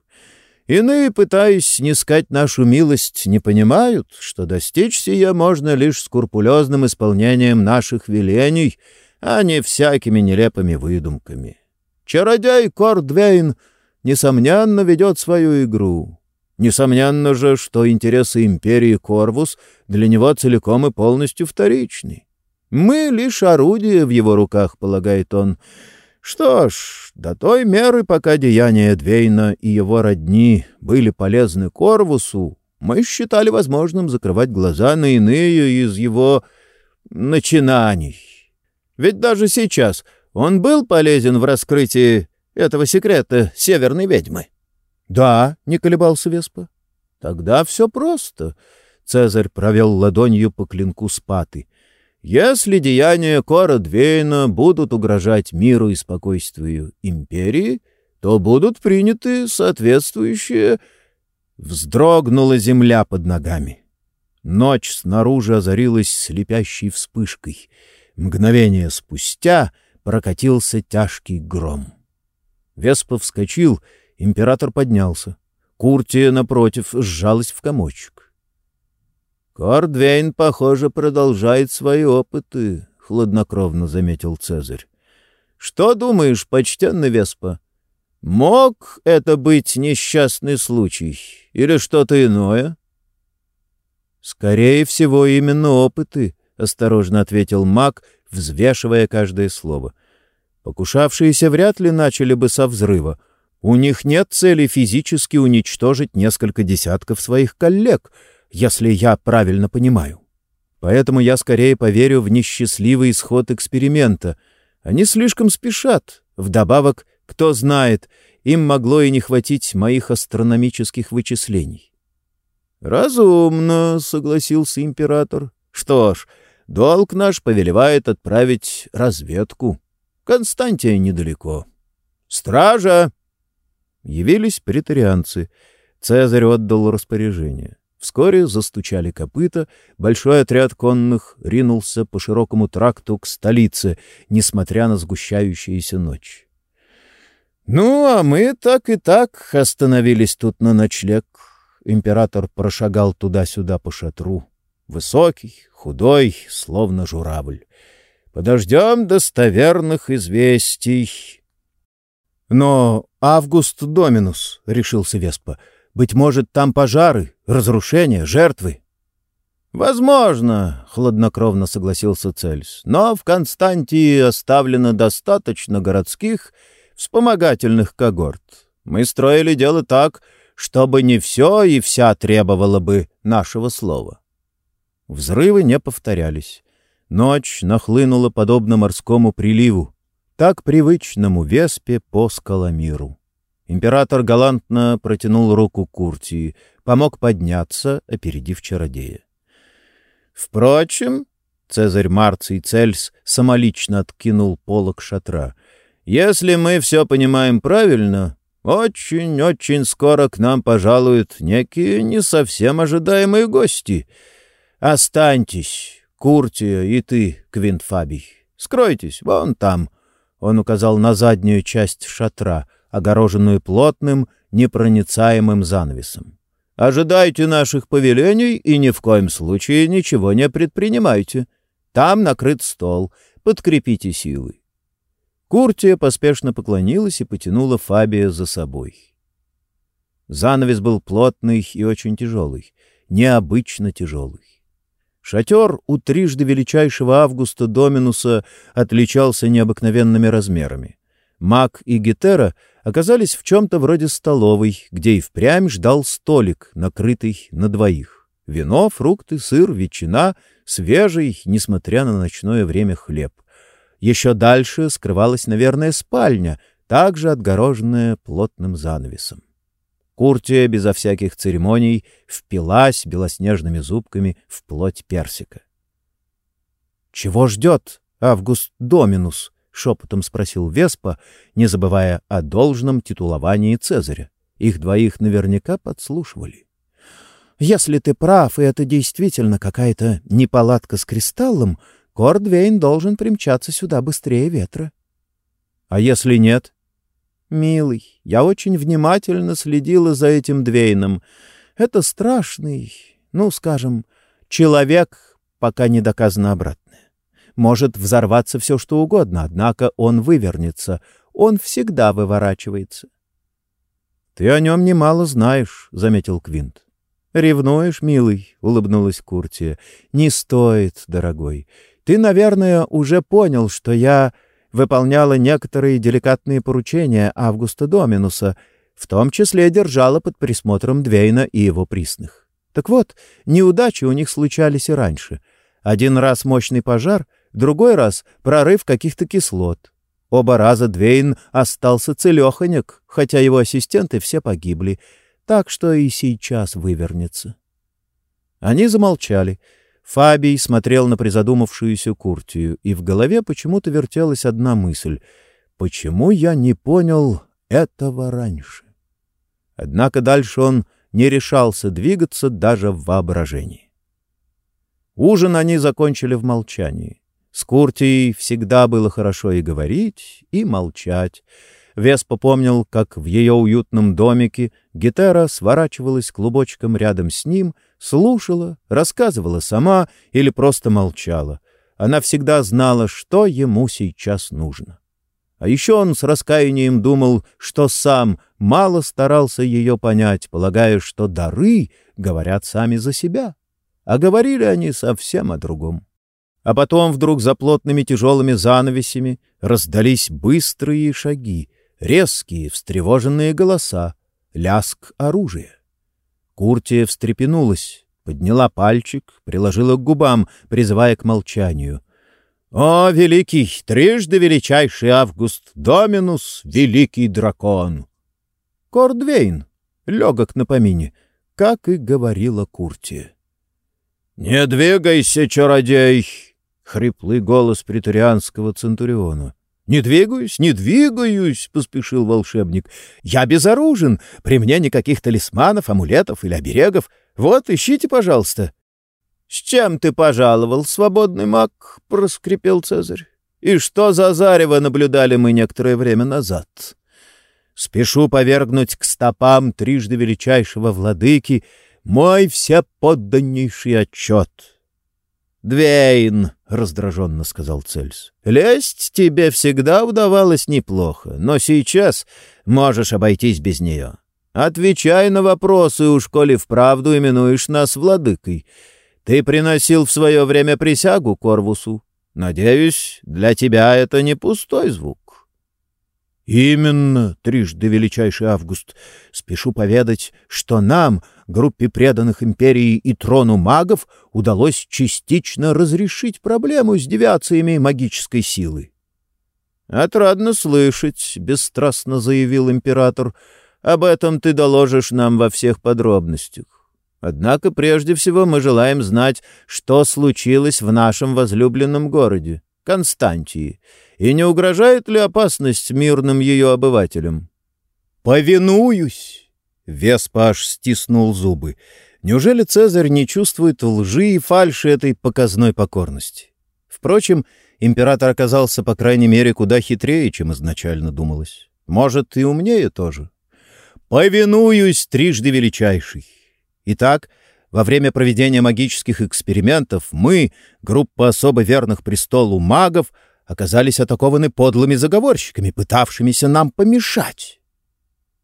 Иные, пытаясь снискать нашу милость, не понимают, что достичь сия можно лишь скрупулезным исполнением наших велений — а не всякими нелепыми выдумками. Чародей Кордвейн, несомненно, ведет свою игру. Несомненно же, что интересы империи Корвус для него целиком и полностью вторичны. Мы лишь орудие в его руках, полагает он. Что ж, до той меры, пока деяния Двейна и его родни были полезны Корвусу, мы считали возможным закрывать глаза на иные из его начинаний. Ведь даже сейчас он был полезен в раскрытии этого секрета северной ведьмы. — Да, — не колебался Веспа. — Тогда все просто. Цезарь провел ладонью по клинку спаты. Если деяния Кора Двейна будут угрожать миру и спокойствию империи, то будут приняты соответствующие... Вздрогнула земля под ногами. Ночь снаружи озарилась слепящей вспышкой — Мгновение спустя прокатился тяжкий гром. Веспа вскочил, император поднялся. Куртия, напротив, сжалась в комочек. «Кордвейн, похоже, продолжает свои опыты», — хладнокровно заметил Цезарь. «Что думаешь, почтенный Веспа? Мог это быть несчастный случай или что-то иное?» «Скорее всего, именно опыты», — осторожно ответил маг, взвешивая каждое слово. «Покушавшиеся вряд ли начали бы со взрыва. У них нет цели физически уничтожить несколько десятков своих коллег, если я правильно понимаю. Поэтому я скорее поверю в несчастливый исход эксперимента. Они слишком спешат. Вдобавок, кто знает, им могло и не хватить моих астрономических вычислений». «Разумно», — согласился император. «Что ж, Долг наш повелевает отправить разведку. Константия недалеко. Стража! Явились претарианцы. Цезарь отдал распоряжение. Вскоре застучали копыта, большой отряд конных ринулся по широкому тракту к столице, несмотря на сгущающуюся ночь. «Ну, а мы так и так остановились тут на ночлег». Император прошагал туда-сюда по шатру. Высокий, худой, словно журавль. «Подождем достоверных известий». «Но Август Доминус», — решился Веспа, — «быть может, там пожары, разрушения, жертвы?» «Возможно», — хладнокровно согласился Цельс, — «но в Константии оставлено достаточно городских вспомогательных когорт. Мы строили дело так, чтобы не все и вся требовало бы нашего слова. Взрывы не повторялись. Ночь нахлынула подобно морскому приливу, так привычному Веспе по Скаламиру. Император галантно протянул руку Куртии, помог подняться, опередив чародея. Впрочем, Цезарь Марций Цельс самолично откинул полог шатра — если мы все понимаем правильно, очень-очень скоро к нам пожалуют некие не совсем ожидаемые гости. Останьтесь, Куртия и ты, Квинт Фабий. Скройтесь, вон там. Он указал на заднюю часть шатра, огороженную плотным, непроницаемым занавесом. Ожидайте наших повелений и ни в коем случае ничего не предпринимайте. Там накрыт стол. Подкрепите силы. Куртия поспешно поклонилась и потянула Фабия за собой. Занавес был плотный и очень тяжелый, необычно тяжелый. Шатер у трижды величайшего Августа Доминуса отличался необыкновенными размерами. Мак и Гетера оказались в чем-то вроде столовой, где и впрямь ждал столик, накрытый на двоих. Вино, фрукты, сыр, ветчина, свежий, несмотря на ночное время, хлеб. Еще дальше скрывалась, наверное, спальня, также отгороженная плотным занавесом. Куртия безо всяких церемоний впилась белоснежными зубками в плоть персика. — Чего ждет Август Доминус? — шепотом спросил Веспа, не забывая о должном титуловании Цезаря. Их двоих наверняка подслушивали. — Если ты прав, и это действительно какая-то неполадка с кристаллом, Кордвейн должен примчаться сюда быстрее ветра. — А если нет? — Милый, я очень внимательно следила за этим Двейном. Это страшный, ну, скажем, человек, пока не доказано обратное. Может взорваться все, что угодно, однако он вывернется. Он всегда выворачивается. — Ты о нем немало знаешь, — заметил Квинт. — Ревнуешь, милый? — улыбнулась Куртия. — Не стоит, дорогой. Ты, наверное, уже понял, что я выполняла некоторые деликатные поручения Августа Доминуса, в том числе держала под присмотром Двейна и его присных. Так вот, неудачи у них случались и раньше. Один раз мощный пожар, другой раз прорыв каких-то кислот. Оба раза Двейн остался целеханек, хотя его ассистенты все погибли, так что и сейчас вывернется. Они замолчали — Фабий смотрел на призадумавшуюся Куртию, и в голове почему-то вертелась одна мысль — почему я не понял этого раньше? Однако дальше он не решался двигаться даже в воображении. Ужин они закончили в молчании. С Куртией всегда было хорошо и говорить, и молчать. Вес попомнил, как в ее уютном домике Гетера сворачивалась клубочком рядом с ним, слушала, рассказывала сама или просто молчала. Она всегда знала, что ему сейчас нужно. А еще он с раскаянием думал, что сам мало старался ее понять, полагая, что дары говорят сами за себя. А говорили они совсем о другом. А потом вдруг за плотными тяжелыми занавесями раздались быстрые шаги, резкие, встревоженные голоса, ляск оружия. Куртия встрепенулась, подняла пальчик, приложила к губам, призывая к молчанию. «О, великий, трижды величайший Август, Доминус, великий дракон!» Кордвейн, легок на помине, как и говорила Куртия. «Не двигайся, чародей!» — хриплый голос претарианского центуриона. «Не двигаюсь, не двигаюсь!» — поспешил волшебник. «Я безоружен. При мне никаких талисманов, амулетов или оберегов. Вот, ищите, пожалуйста». «С чем ты пожаловал, свободный маг?» — проскрипел Цезарь. «И что за зарево наблюдали мы некоторое время назад?» «Спешу повергнуть к стопам трижды величайшего владыки мой всеподданнейший отчет». «Двейн!» — раздраженно сказал Цельс. «Лесть тебе всегда удавалось неплохо, но сейчас можешь обойтись без нее. Отвечай на вопросы, уж коли вправду именуешь нас владыкой. Ты приносил в свое время присягу Корвусу. Надеюсь, для тебя это не пустой звук. «Именно, трижды величайший Август. Спешу поведать, что нам, группе преданных империи и трону магов, удалось частично разрешить проблему с девиациями магической силы». «Отрадно слышать», — бесстрастно заявил император. «Об этом ты доложишь нам во всех подробностях. Однако прежде всего мы желаем знать, что случилось в нашем возлюбленном городе, Константии, и не угрожает ли опасность мирным ее обывателям? «Повинуюсь!» — Веспаш стиснул зубы. Неужели Цезарь не чувствует лжи и фальши этой показной покорности? Впрочем, император оказался, по крайней мере, куда хитрее, чем изначально думалось. Может, и умнее тоже. «Повинуюсь, трижды величайший!» Итак, во время проведения магических экспериментов мы, группа особо верных престолу магов, оказались атакованы подлыми заговорщиками, пытавшимися нам помешать.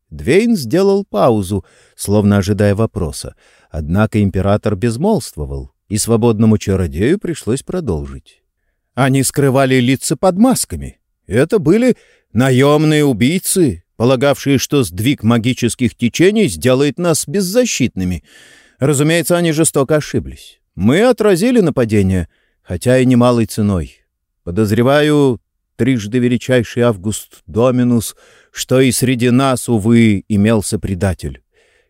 Двейн сделал паузу, словно ожидая вопроса. Однако император безмолвствовал, и свободному чародею пришлось продолжить. Они скрывали лица под масками. Это были наемные убийцы, полагавшие, что сдвиг магических течений сделает нас беззащитными. Разумеется, они жестоко ошиблись. Мы отразили нападение, хотя и немалой ценой. Подозреваю, трижды величайший Август Доминус, что и среди нас, увы, имелся предатель.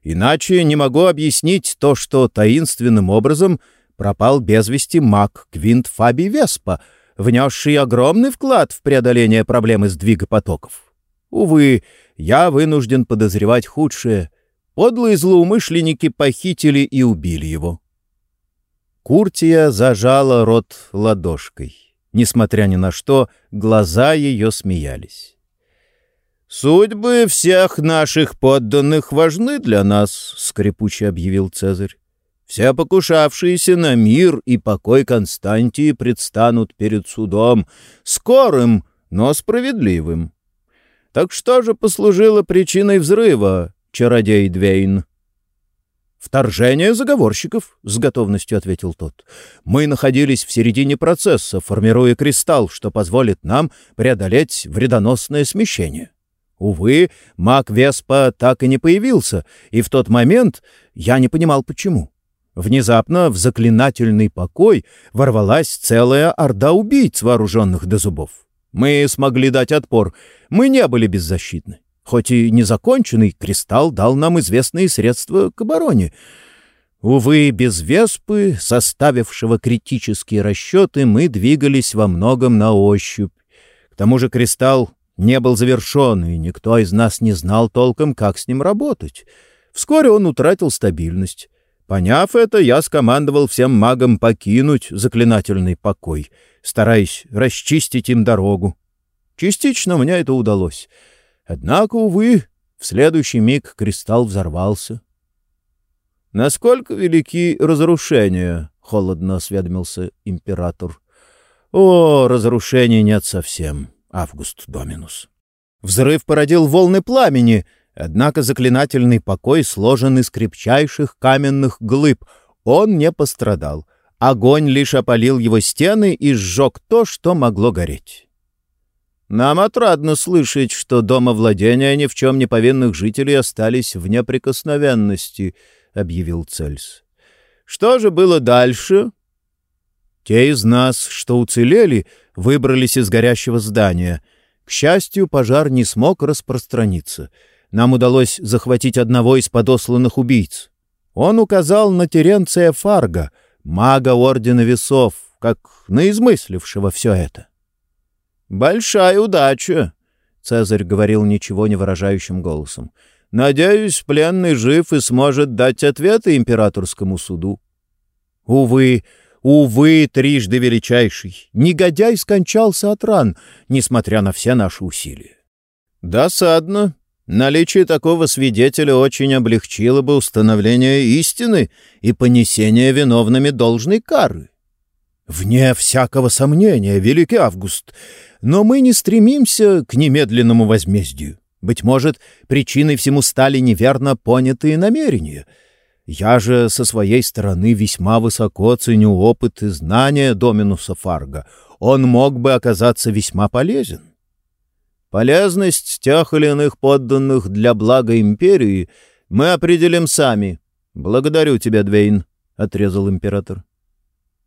Иначе не могу объяснить то, что таинственным образом пропал без вести маг Квинт Фаби Веспа, внесший огромный вклад в преодоление проблемы сдвига потоков. Увы, я вынужден подозревать худшее. Подлые злоумышленники похитили и убили его. Куртия зажала рот ладошкой. Несмотря ни на что, глаза ее смеялись. «Судьбы всех наших подданных важны для нас», — скрипуче объявил Цезарь. «Все покушавшиеся на мир и покой Константии предстанут перед судом, скорым, но справедливым. Так что же послужило причиной взрыва, чародей Двейн?» «Вторжение заговорщиков», — с готовностью ответил тот. «Мы находились в середине процесса, формируя кристалл, что позволит нам преодолеть вредоносное смещение. Увы, маг Веспа так и не появился, и в тот момент я не понимал, почему. Внезапно в заклинательный покой ворвалась целая орда убийц, вооруженных до зубов. Мы смогли дать отпор. Мы не были беззащитны. Хоть и незаконченный, кристалл дал нам известные средства к обороне. Увы, без Веспы, составившего критические расчеты, мы двигались во многом на ощупь. К тому же кристалл не был завершен, и никто из нас не знал толком, как с ним работать. Вскоре он утратил стабильность. Поняв это, я скомандовал всем магам покинуть заклинательный покой, стараясь расчистить им дорогу. Частично мне это удалось. Однако, увы, в следующий миг кристалл взорвался. «Насколько велики разрушения?» — холодно осведомился император. «О, разрушений нет совсем, Август Доминус. Взрыв породил волны пламени, Однако заклинательный покой сложен из крепчайших каменных глыб. Он не пострадал. Огонь лишь опалил его стены и сжег то, что могло гореть. «Нам отрадно слышать, что домовладения ни в чем не повинных жителей остались в неприкосновенности», — объявил Цельс. «Что же было дальше?» «Те из нас, что уцелели, выбрались из горящего здания. К счастью, пожар не смог распространиться» нам удалось захватить одного из подосланных убийц. Он указал на Теренция Фарга, мага Ордена Весов, как наизмыслившего все это. «Большая удача», — Цезарь говорил ничего не выражающим голосом. «Надеюсь, пленный жив и сможет дать ответы императорскому суду». «Увы, увы, трижды величайший, негодяй скончался от ран, несмотря на все наши усилия». «Досадно. Наличие такого свидетеля очень облегчило бы установление истины и понесение виновными должной кары». «Вне всякого сомнения, великий Август, но мы не стремимся к немедленному возмездию. Быть может, причиной всему стали неверно понятые намерения. Я же со своей стороны весьма высоко ценю опыт и знания Доминуса Фарга. Он мог бы оказаться весьма полезен. Полезность тех или иных подданных для блага империи мы определим сами. Благодарю тебя, Двейн, — отрезал император.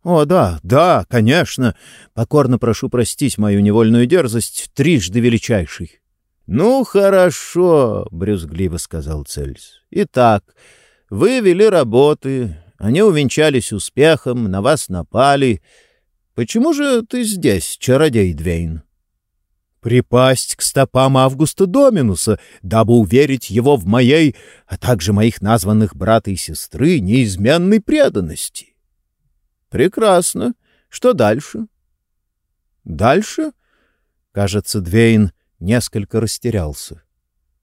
«О, да, да, конечно. Покорно прошу простить мою невольную дерзость, трижды величайший». «Ну, хорошо», — брюзгливо сказал Цельс. «Итак, вы вели работы, они увенчались успехом, на вас напали. Почему же ты здесь, чародей Двейн?» припасть к стопам Августа Доминуса, дабы уверить его в моей, а также моих названных брата и сестры, неизменной преданности. Прекрасно. Что дальше? Дальше? Кажется, Двейн несколько растерялся.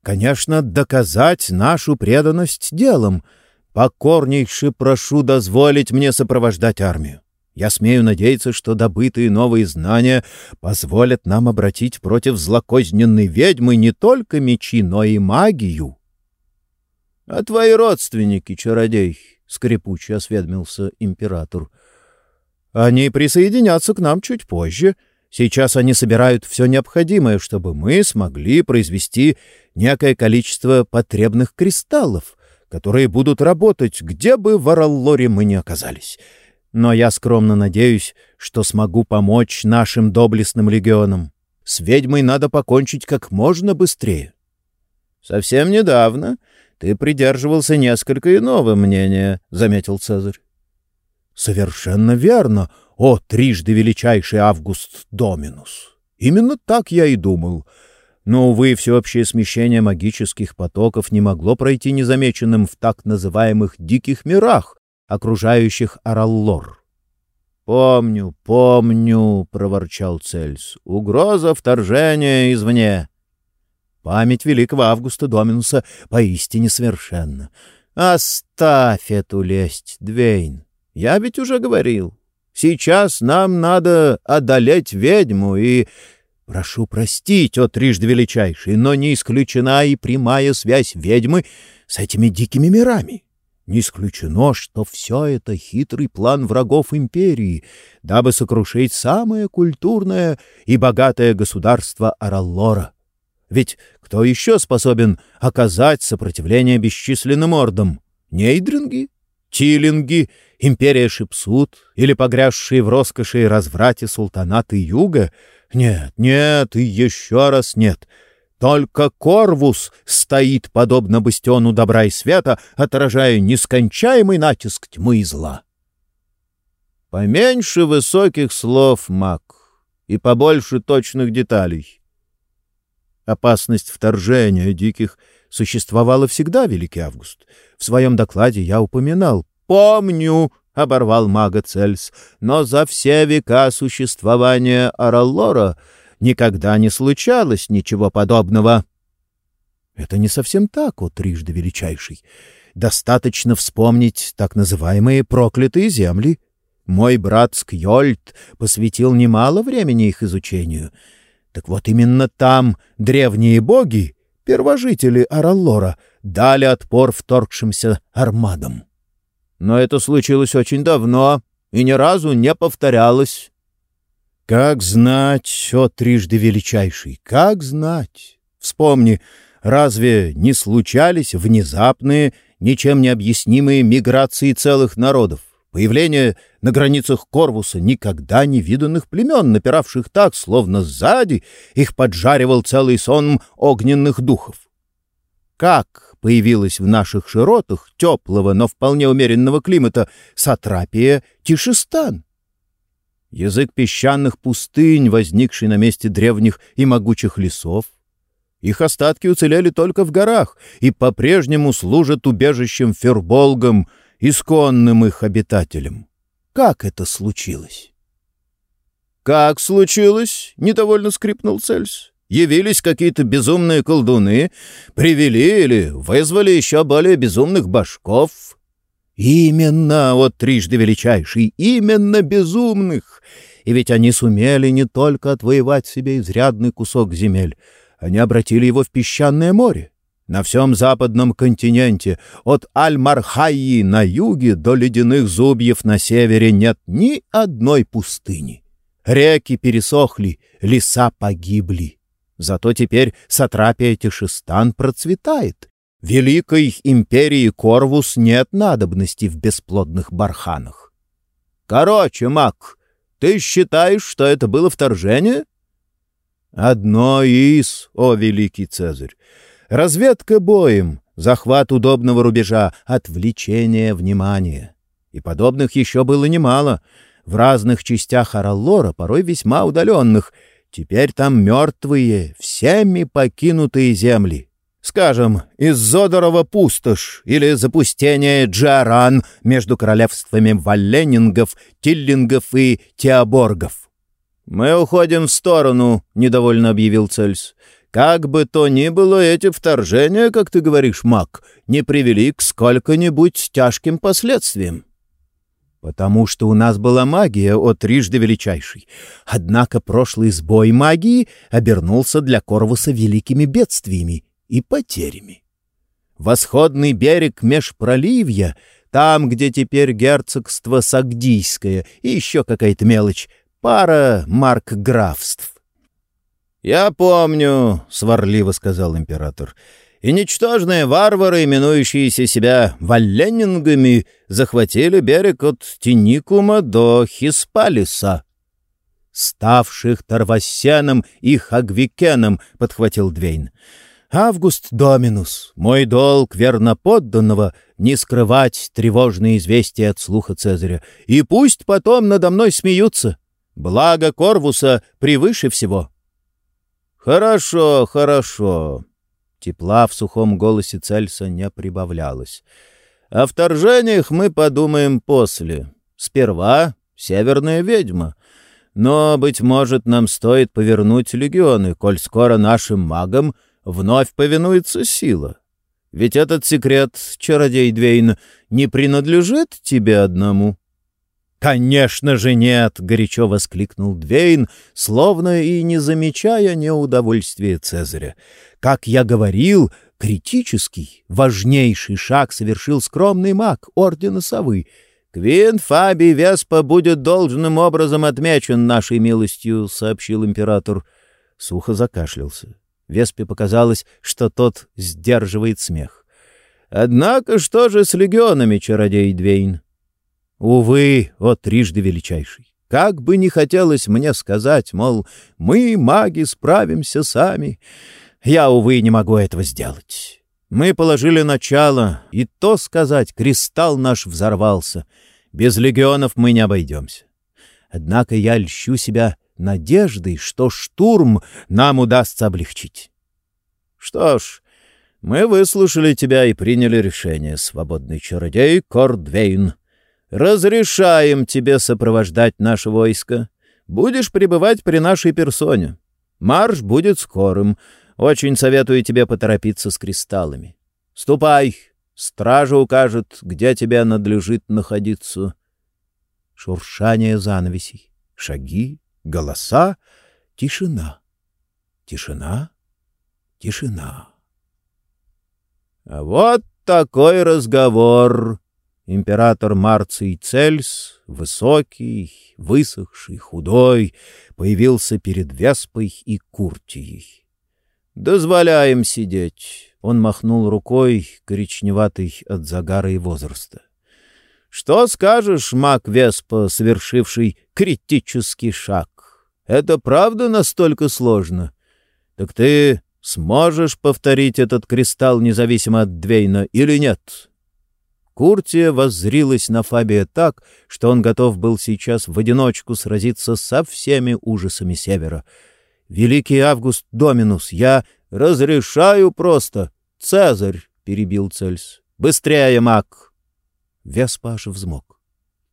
Конечно, доказать нашу преданность делом. Покорнейше прошу дозволить мне сопровождать армию. Я смею надеяться, что добытые новые знания позволят нам обратить против злокозненной ведьмы не только мечи, но и магию. — А твои родственники, чародей? — скрипуче осведомился император. Они присоединятся к нам чуть позже. Сейчас они собирают все необходимое, чтобы мы смогли произвести некое количество потребных кристаллов, которые будут работать, где бы в Араллоре мы ни оказались. Но я скромно надеюсь, что смогу помочь нашим доблестным легионам. С ведьмой надо покончить как можно быстрее. Совсем недавно ты придерживался несколько иного мнения, — заметил Цезарь. Совершенно верно, о трижды величайший Август Доминус. Именно так я и думал. Но, увы, всеобщее смещение магических потоков не могло пройти незамеченным в так называемых «диких мирах», окружающих Араллор. «Помню, помню», — проворчал Цельс, — «угроза вторжения извне». Память великого Августа Доминуса поистине совершенна. «Оставь эту лесть, Двейн. Я ведь уже говорил. Сейчас нам надо одолеть ведьму и... Прошу простить, о трижды величайший, но не исключена и прямая связь ведьмы с этими дикими мирами. Не исключено, что все это хитрый план врагов империи, дабы сокрушить самое культурное и богатое государство Араллора. Ведь кто еще способен оказать сопротивление бесчисленным ордам? Нейдринги? Тилинги, империя Шипсут или погрязшие в роскоши и разврате султанаты Юга? Нет, нет и еще раз нет. Только Корвус стоит, подобно бастиону добра и света, отражая нескончаемый натиск тьмы и зла. Поменьше высоких слов, маг, и побольше точных деталей. Опасность вторжения диких — существовало всегда, Великий Август. В своем докладе я упоминал. «Помню!» — оборвал мага Цельс. «Но за все века существования Араллора никогда не случалось ничего подобного». Это не совсем так, о трижды величайший. Достаточно вспомнить так называемые проклятые земли. Мой брат Скьольд посвятил немало времени их изучению. Так вот именно там древние боги первожители Араллора, дали отпор вторгшимся армадам. Но это случилось очень давно и ни разу не повторялось. Как знать, о трижды величайший, как знать? Вспомни, разве не случались внезапные, ничем не объяснимые миграции целых народов? Появление на границах Корвуса никогда не виданных племен, напиравших так, словно сзади их поджаривал целый сон огненных духов. Как появилась в наших широтах теплого, но вполне умеренного климата сатрапия Тишистан? язык песчаных пустынь, возникший на месте древних и могучих лесов. Их остатки уцелели только в горах и по-прежнему служат убежищем ферболгам, исконным их обитателям. Как это случилось? «Как случилось?» — недовольно скрипнул Цельс. «Явились какие-то безумные колдуны, привели или вызвали еще более безумных башков». «Именно, вот трижды величайший, именно безумных! И ведь они сумели не только отвоевать себе изрядный кусок земель, они обратили его в песчаное море. На всем западном континенте, от Аль-Мархайи на юге до ледяных зубьев на севере, нет ни одной пустыни. Реки пересохли, леса погибли. Зато теперь Сатрапия Тишистан процветает. Великой империи Корвус нет надобности в бесплодных барханах. Короче, Мак, ты считаешь, что это было вторжение? Одно из, о великий Цезарь. Разведка боем, захват удобного рубежа, отвлечение внимания. И подобных еще было немало — в разных частях Араллора, порой весьма удаленных. Теперь там мертвые, всеми покинутые земли. Скажем, из Зодорова пустошь или запустение Джаран между королевствами валленингов, тиллингов и теоборгов. «Мы уходим в сторону», — недовольно объявил Цельс. «Как бы то ни было, эти вторжения, как ты говоришь, маг, не привели к сколько-нибудь тяжким последствиям. Потому что у нас была магия, о трижды величайший. Однако прошлый сбой магии обернулся для Корвуса великими бедствиями и потерями. Восходный берег межпроливья, там, где теперь герцогство Сагдийское и еще какая-то мелочь, пара марк-графств. — Я помню, — сварливо сказал император, — и ничтожные варвары, именующиеся себя валленингами, захватили берег от Тиникума до Хиспалиса. «Ставших Тарвасеном и Хагвикеном», — подхватил Двейн. «Август Доминус, мой долг верноподданного — не скрывать тревожные известия от слуха Цезаря, и пусть потом надо мной смеются. Благо Корвуса превыше всего». «Хорошо, хорошо», Тепла в сухом голосе Цельса не прибавлялось. «О вторжениях мы подумаем после. Сперва северная ведьма. Но, быть может, нам стоит повернуть легионы, коль скоро нашим магам вновь повинуется сила. Ведь этот секрет, чародей Двейн, не принадлежит тебе одному». «Конечно же нет!» — горячо воскликнул Двейн, словно и не замечая неудовольствия Цезаря. «Как я говорил, критический, важнейший шаг совершил скромный маг Ордена Совы. Квин Фабий Веспа будет должным образом отмечен нашей милостью», — сообщил император. Сухо закашлялся. Веспе показалось, что тот сдерживает смех. «Однако что же с легионами, чародей Двейн?» Увы, о трижды величайший! Как бы не хотелось мне сказать, мол, мы, маги, справимся сами, я, увы, не могу этого сделать. Мы положили начало, и то сказать, кристалл наш взорвался. Без легионов мы не обойдемся. Однако я льщу себя надеждой, что штурм нам удастся облегчить. Что ж, мы выслушали тебя и приняли решение, свободный чародей Кордвейн разрешаем тебе сопровождать наше войско. Будешь пребывать при нашей персоне. Марш будет скорым. Очень советую тебе поторопиться с кристаллами. Ступай, стража укажет, где тебе надлежит находиться. Шуршание занавесей, шаги, голоса, тишина. Тишина, тишина. А вот такой разговор, Император Марций Цельс, высокий, высохший, худой, появился перед Веспой и Куртией. «Дозволяем сидеть!» — он махнул рукой, коричневатый от загара и возраста. «Что скажешь, маг Веспа, совершивший критический шаг? Это правда настолько сложно? Так ты сможешь повторить этот кристалл независимо от Двейна или нет?» Куртия воззрилась на Фабия так, что он готов был сейчас в одиночку сразиться со всеми ужасами Севера. «Великий Август Доминус, я разрешаю просто!» «Цезарь!» — перебил Цельс. «Быстрее, маг!» Веспаш взмок.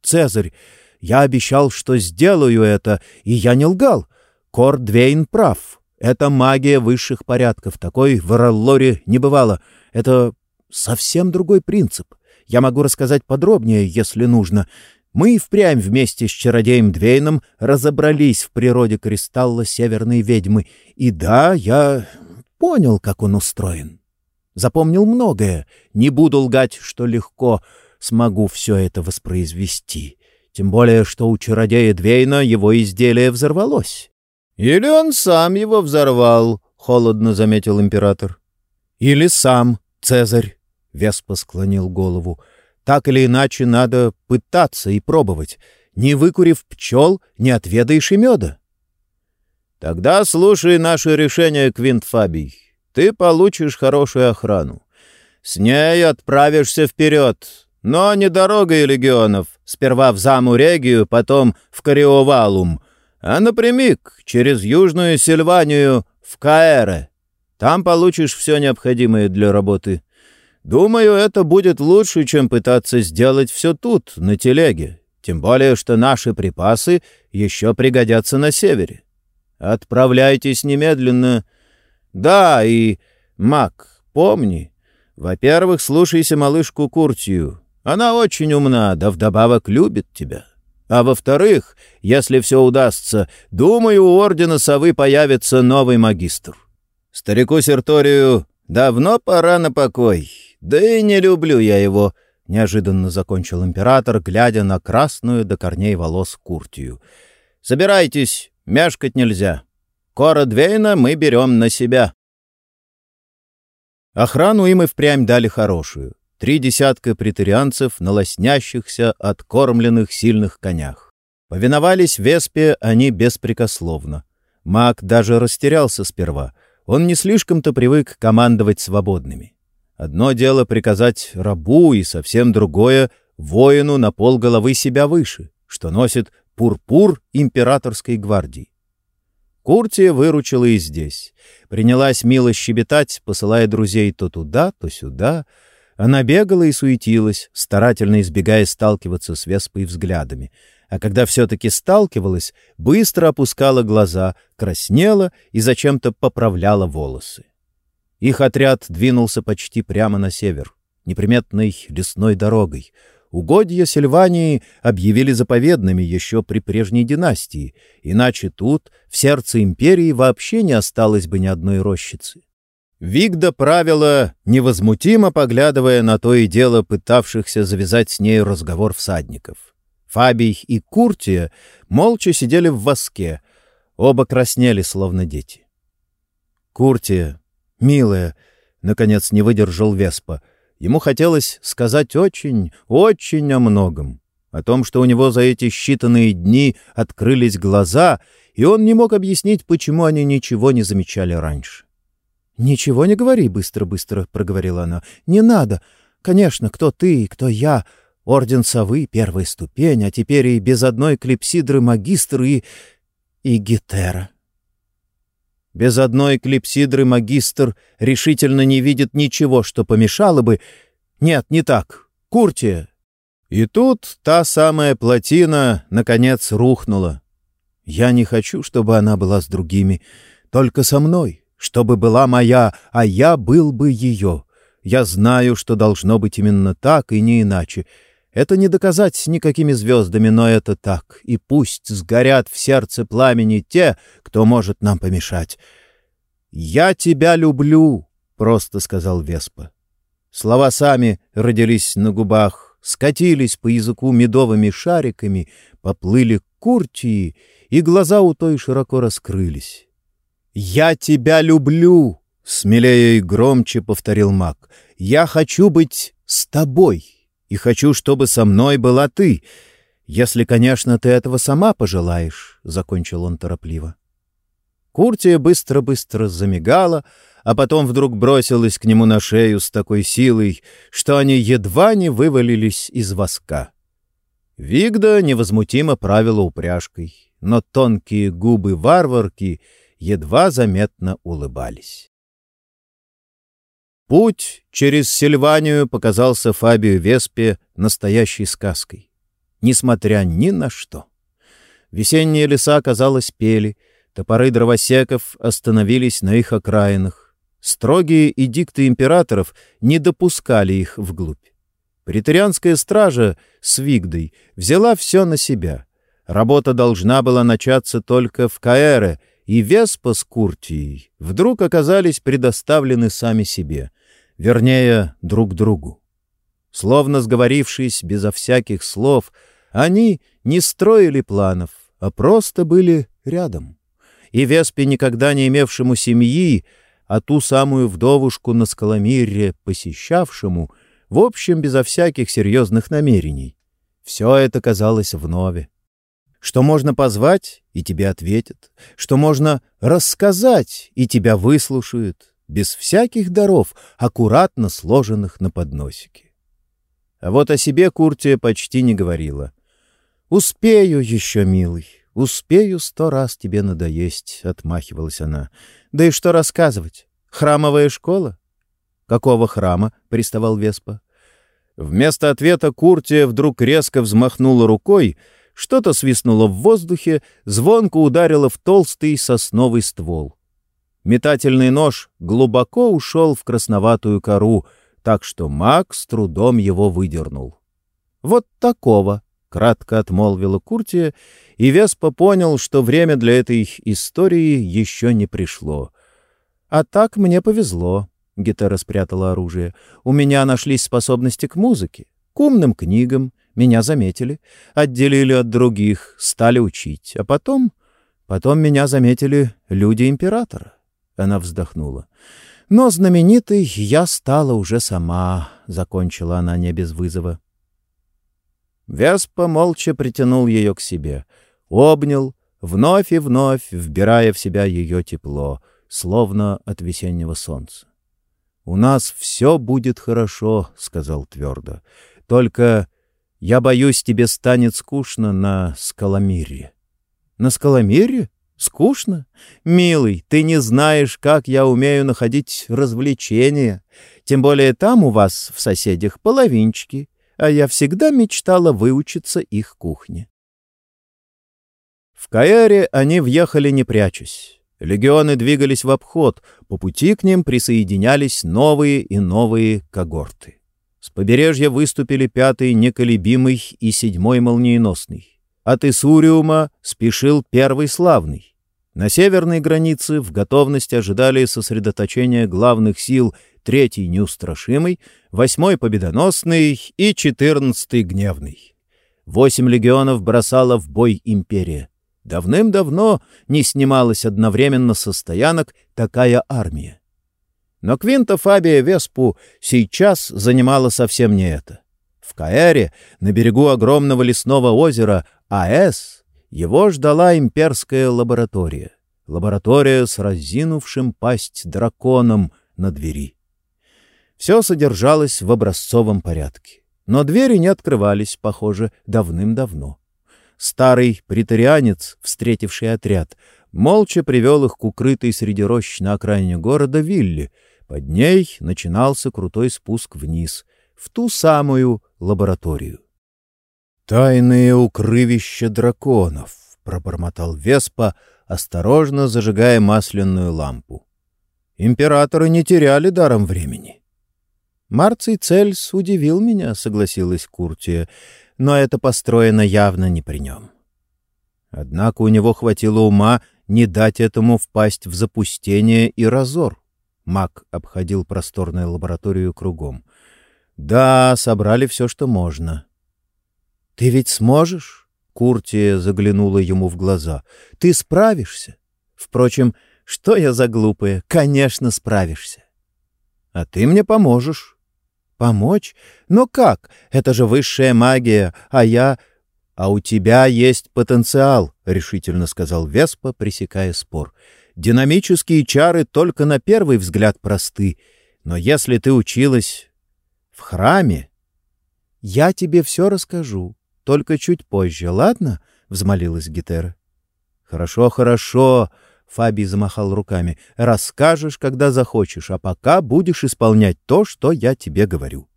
«Цезарь, я обещал, что сделаю это, и я не лгал. Кордвейн прав. Это магия высших порядков. Такой в Раллоре не бывало. Это совсем другой принцип. Я могу рассказать подробнее, если нужно. Мы впрямь вместе с чародеем Двейном разобрались в природе кристалла северной ведьмы. И да, я понял, как он устроен. Запомнил многое. Не буду лгать, что легко смогу все это воспроизвести. Тем более, что у чародея Двейна его изделие взорвалось. — Или он сам его взорвал, — холодно заметил император. — Или сам, Цезарь, — Веспа склонил голову. — Так или иначе надо пытаться и пробовать. Не выкурив пчел, не отведаешь и меда. — Тогда слушай наше решение, Квинт Фабий. Ты получишь хорошую охрану. С ней отправишься вперед, но не дорогой легионов, сперва в Заму Регию, потом в Кариовалум, а напрямик через Южную Сильванию в Каэре. Там получишь все необходимое для работы. Думаю, это будет лучше, чем пытаться сделать все тут, на телеге. Тем более, что наши припасы еще пригодятся на севере. Отправляйтесь немедленно. Да, и, Мак, помни, во-первых, слушайся малышку Куртию. Она очень умна, да вдобавок любит тебя. А во-вторых, если все удастся, думаю, у Ордена Совы появится новый магистр. Старику Серторию давно пора на покой. Да и не люблю я его, — неожиданно закончил император, глядя на красную до корней волос Куртию. «Собирайтесь, мяшкать нельзя. Кора Двейна мы берем на себя». Охрану им и впрямь дали хорошую три десятка претарианцев на лоснящихся, откормленных сильных конях. Повиновались Веспе они беспрекословно. Маг даже растерялся сперва. Он не слишком-то привык командовать свободными. Одно дело приказать рабу, и совсем другое — воину на полголовы себя выше, что носит пурпур императорской гвардии. Куртия выручила и здесь. Принялась мило щебетать, посылая друзей то туда, то сюда — она бегала и суетилась, старательно избегая сталкиваться с Веспой взглядами. А когда все-таки сталкивалась, быстро опускала глаза, краснела и зачем-то поправляла волосы. Их отряд двинулся почти прямо на север, неприметной лесной дорогой. Угодья Сильвании объявили заповедными еще при прежней династии, иначе тут, в сердце империи, вообще не осталось бы ни одной рощицы. Вигда правила, невозмутимо поглядывая на то и дело пытавшихся завязать с ней разговор всадников. Фабий и Куртия молча сидели в воске, оба краснели, словно дети. «Куртия, милая», — наконец не выдержал Веспа, ему хотелось сказать очень, очень о многом, о том, что у него за эти считанные дни открылись глаза, и он не мог объяснить, почему они ничего не замечали раньше. «Ничего не говори быстро-быстро», — проговорила она. «Не надо. Конечно, кто ты и кто я. Орден совы — первая ступень, а теперь и без одной клипсидры магистр и... и гетера». Без одной клипсидры магистр решительно не видит ничего, что помешало бы... Нет, не так. Куртия. И тут та самая плотина, наконец, рухнула. Я не хочу, чтобы она была с другими, только со мной чтобы была моя, а я был бы ее. Я знаю, что должно быть именно так и не иначе. Это не доказать никакими звездами, но это так. И пусть сгорят в сердце пламени те, кто может нам помешать. «Я тебя люблю», — просто сказал Веспа. Слова сами родились на губах, скатились по языку медовыми шариками, поплыли к Куртии, и глаза у той широко раскрылись. «Я тебя люблю!» — смелее и громче повторил маг. «Я хочу быть с тобой, и хочу, чтобы со мной была ты, если, конечно, ты этого сама пожелаешь», — закончил он торопливо. Куртия быстро-быстро замигала, а потом вдруг бросилась к нему на шею с такой силой, что они едва не вывалились из воска. Вигда невозмутимо правила упряжкой, но тонкие губы варварки едва заметно улыбались. Путь через Сильванию показался Фабию Веспе настоящей сказкой, несмотря ни на что. Весенние леса, казалось, пели, топоры дровосеков остановились на их окраинах. Строгие эдикты императоров не допускали их вглубь. Претерианская стража с Вигдой взяла все на себя. Работа должна была начаться только в Каэре, и Веспа с Куртией вдруг оказались предоставлены сами себе вернее, друг другу. Словно сговорившись безо всяких слов, они не строили планов, а просто были рядом. И Веспе, никогда не имевшему семьи, а ту самую вдовушку на Скаламирре посещавшему, в общем, безо всяких серьезных намерений. Все это казалось вновь. Что можно позвать, и тебе ответят. Что можно рассказать, и тебя выслушают без всяких даров, аккуратно сложенных на подносике. А вот о себе Куртия почти не говорила. «Успею еще, милый, успею сто раз тебе надоесть», — отмахивалась она. «Да и что рассказывать? Храмовая школа?» «Какого храма?» — приставал Веспа. Вместо ответа Куртия вдруг резко взмахнула рукой, что-то свистнуло в воздухе, звонко ударило в толстый сосновый ствол. Метательный нож глубоко ушел в красноватую кору, так что маг с трудом его выдернул. «Вот такого!» — кратко отмолвила Куртия, и Веспа понял, что время для этой истории еще не пришло. «А так мне повезло», — Гетера спрятала оружие. «У меня нашлись способности к музыке, к умным книгам, меня заметили, отделили от других, стали учить, а потом... Потом меня заметили люди императора. Она вздохнула. «Но знаменитой я стала уже сама», — закончила она не без вызова. Веспа молча притянул ее к себе, обнял, вновь и вновь вбирая в себя ее тепло, словно от весеннего солнца. «У нас все будет хорошо», — сказал твердо. «Только я боюсь, тебе станет скучно на Скаламире». «На Скаламире?» Скучно? Милый, ты не знаешь, как я умею находить развлечения. Тем более там у вас, в соседях, половинчики, а я всегда мечтала выучиться их кухне. В Каэре они въехали не прячась. Легионы двигались в обход, по пути к ним присоединялись новые и новые когорты. С побережья выступили пятый неколебимый и седьмой молниеносный. От Исуриума спешил первый славный. На северной границе в готовности ожидали сосредоточения главных сил третий неустрашимый, восьмой победоносный и четырнадцатый гневный. Восемь легионов бросала в бой империя. Давным-давно не снималась одновременно со стоянок такая армия. Но Квинта Фабия Веспу сейчас занимала совсем не это. В Каэре, на берегу огромного лесного озера, АЭС его ждала имперская лаборатория. Лаборатория с разинувшим пасть драконом на двери. Все содержалось в образцовом порядке. Но двери не открывались, похоже, давным-давно. Старый притарианец, встретивший отряд, молча привел их к укрытой среди рощ на окраине города вилле. Под ней начинался крутой спуск вниз, в ту самую лабораторию. «Тайные укрывища драконов», — пробормотал Веспа, осторожно зажигая масляную лампу. «Императоры не теряли даром времени». «Марций Цельс удивил меня», — согласилась Куртия, «но это построено явно не при нем». Однако у него хватило ума не дать этому впасть в запустение и разор. Мак обходил просторную лабораторию кругом. «Да, собрали все, что можно. «Ты ведь сможешь?» — Куртия заглянула ему в глаза. «Ты справишься?» «Впрочем, что я за глупая? Конечно, справишься!» «А ты мне поможешь». «Помочь? Но как? Это же высшая магия, а я...» «А у тебя есть потенциал», — решительно сказал Веспа, пресекая спор. Динамические чары только на первый взгляд просты, но если ты училась в храме... — Я тебе все расскажу, только чуть позже, ладно? — взмолилась Гетера. — Хорошо, хорошо, — Фабий замахал руками. — Расскажешь, когда захочешь, а пока будешь исполнять то, что я тебе говорю.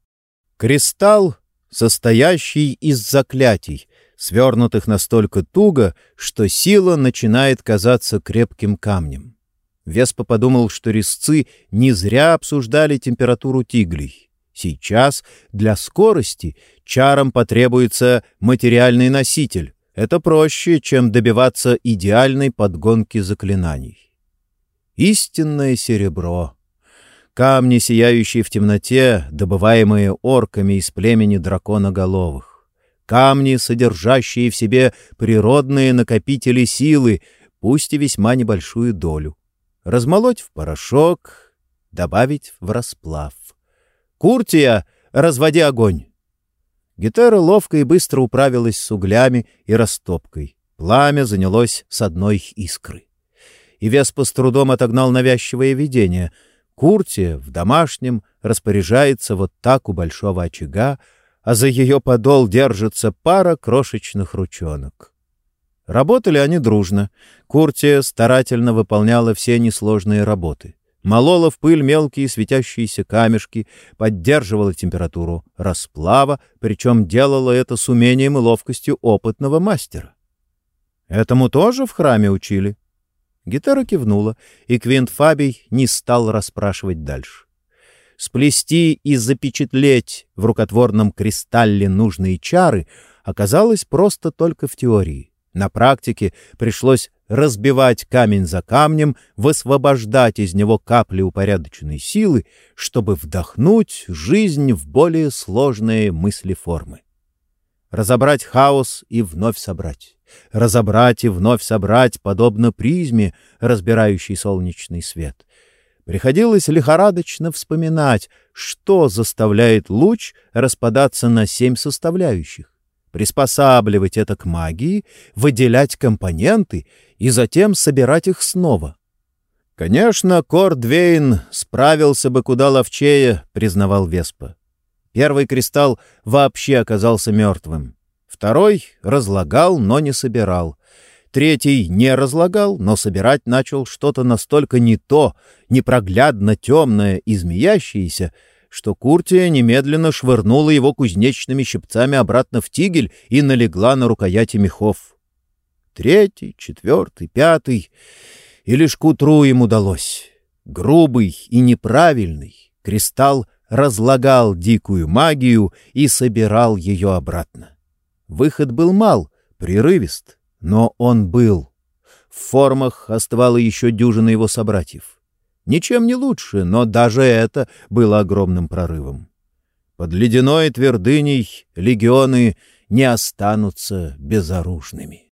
Кристалл, состоящий из заклятий, свернутых настолько туго, что сила начинает казаться крепким камнем. Веспа подумал, что резцы не зря обсуждали температуру тиглей. Сейчас для скорости чарам потребуется материальный носитель. Это проще, чем добиваться идеальной подгонки заклинаний. Истинное серебро. Камни, сияющие в темноте, добываемые орками из племени драконоголовых камни, содержащие в себе природные накопители силы, пусть и весьма небольшую долю. Размолоть в порошок, добавить в расплав. «Куртия, разводи огонь!» Гитара ловко и быстро управилась с углями и растопкой. Пламя занялось с одной искры. И Веспа с трудом отогнал навязчивое видение. Куртия в домашнем распоряжается вот так у большого очага, а за ее подол держится пара крошечных ручонок. Работали они дружно. Куртия старательно выполняла все несложные работы. Молола в пыль мелкие светящиеся камешки, поддерживала температуру расплава, причем делала это с умением и ловкостью опытного мастера. Этому тоже в храме учили? Гитара кивнула, и Квинт Фабий не стал расспрашивать дальше сплести и запечатлеть в рукотворном кристалле нужные чары оказалось просто только в теории. На практике пришлось разбивать камень за камнем, высвобождать из него капли упорядоченной силы, чтобы вдохнуть жизнь в более сложные мыслеформы. Разобрать хаос и вновь собрать. Разобрать и вновь собрать, подобно призме, разбирающей солнечный свет. Приходилось лихорадочно вспоминать, что заставляет луч распадаться на семь составляющих, приспосабливать это к магии, выделять компоненты и затем собирать их снова. Конечно, Кордвейн справился бы куда ловчее, признавал Веспа. Первый кристалл вообще оказался мертвым. Второй разлагал, но не собирал. Третий не разлагал, но собирать начал что-то настолько не то, непроглядно темное и змеящееся, что Куртия немедленно швырнула его кузнечными щипцами обратно в тигель и налегла на рукояти мехов. Третий, четвертый, пятый, и лишь к утру им удалось. Грубый и неправильный кристалл разлагал дикую магию и собирал ее обратно. Выход был мал, прерывист, но он был. В формах оставало еще дюжина его собратьев. Ничем не лучше, но даже это было огромным прорывом. Под ледяной твердыней легионы не останутся безоружными.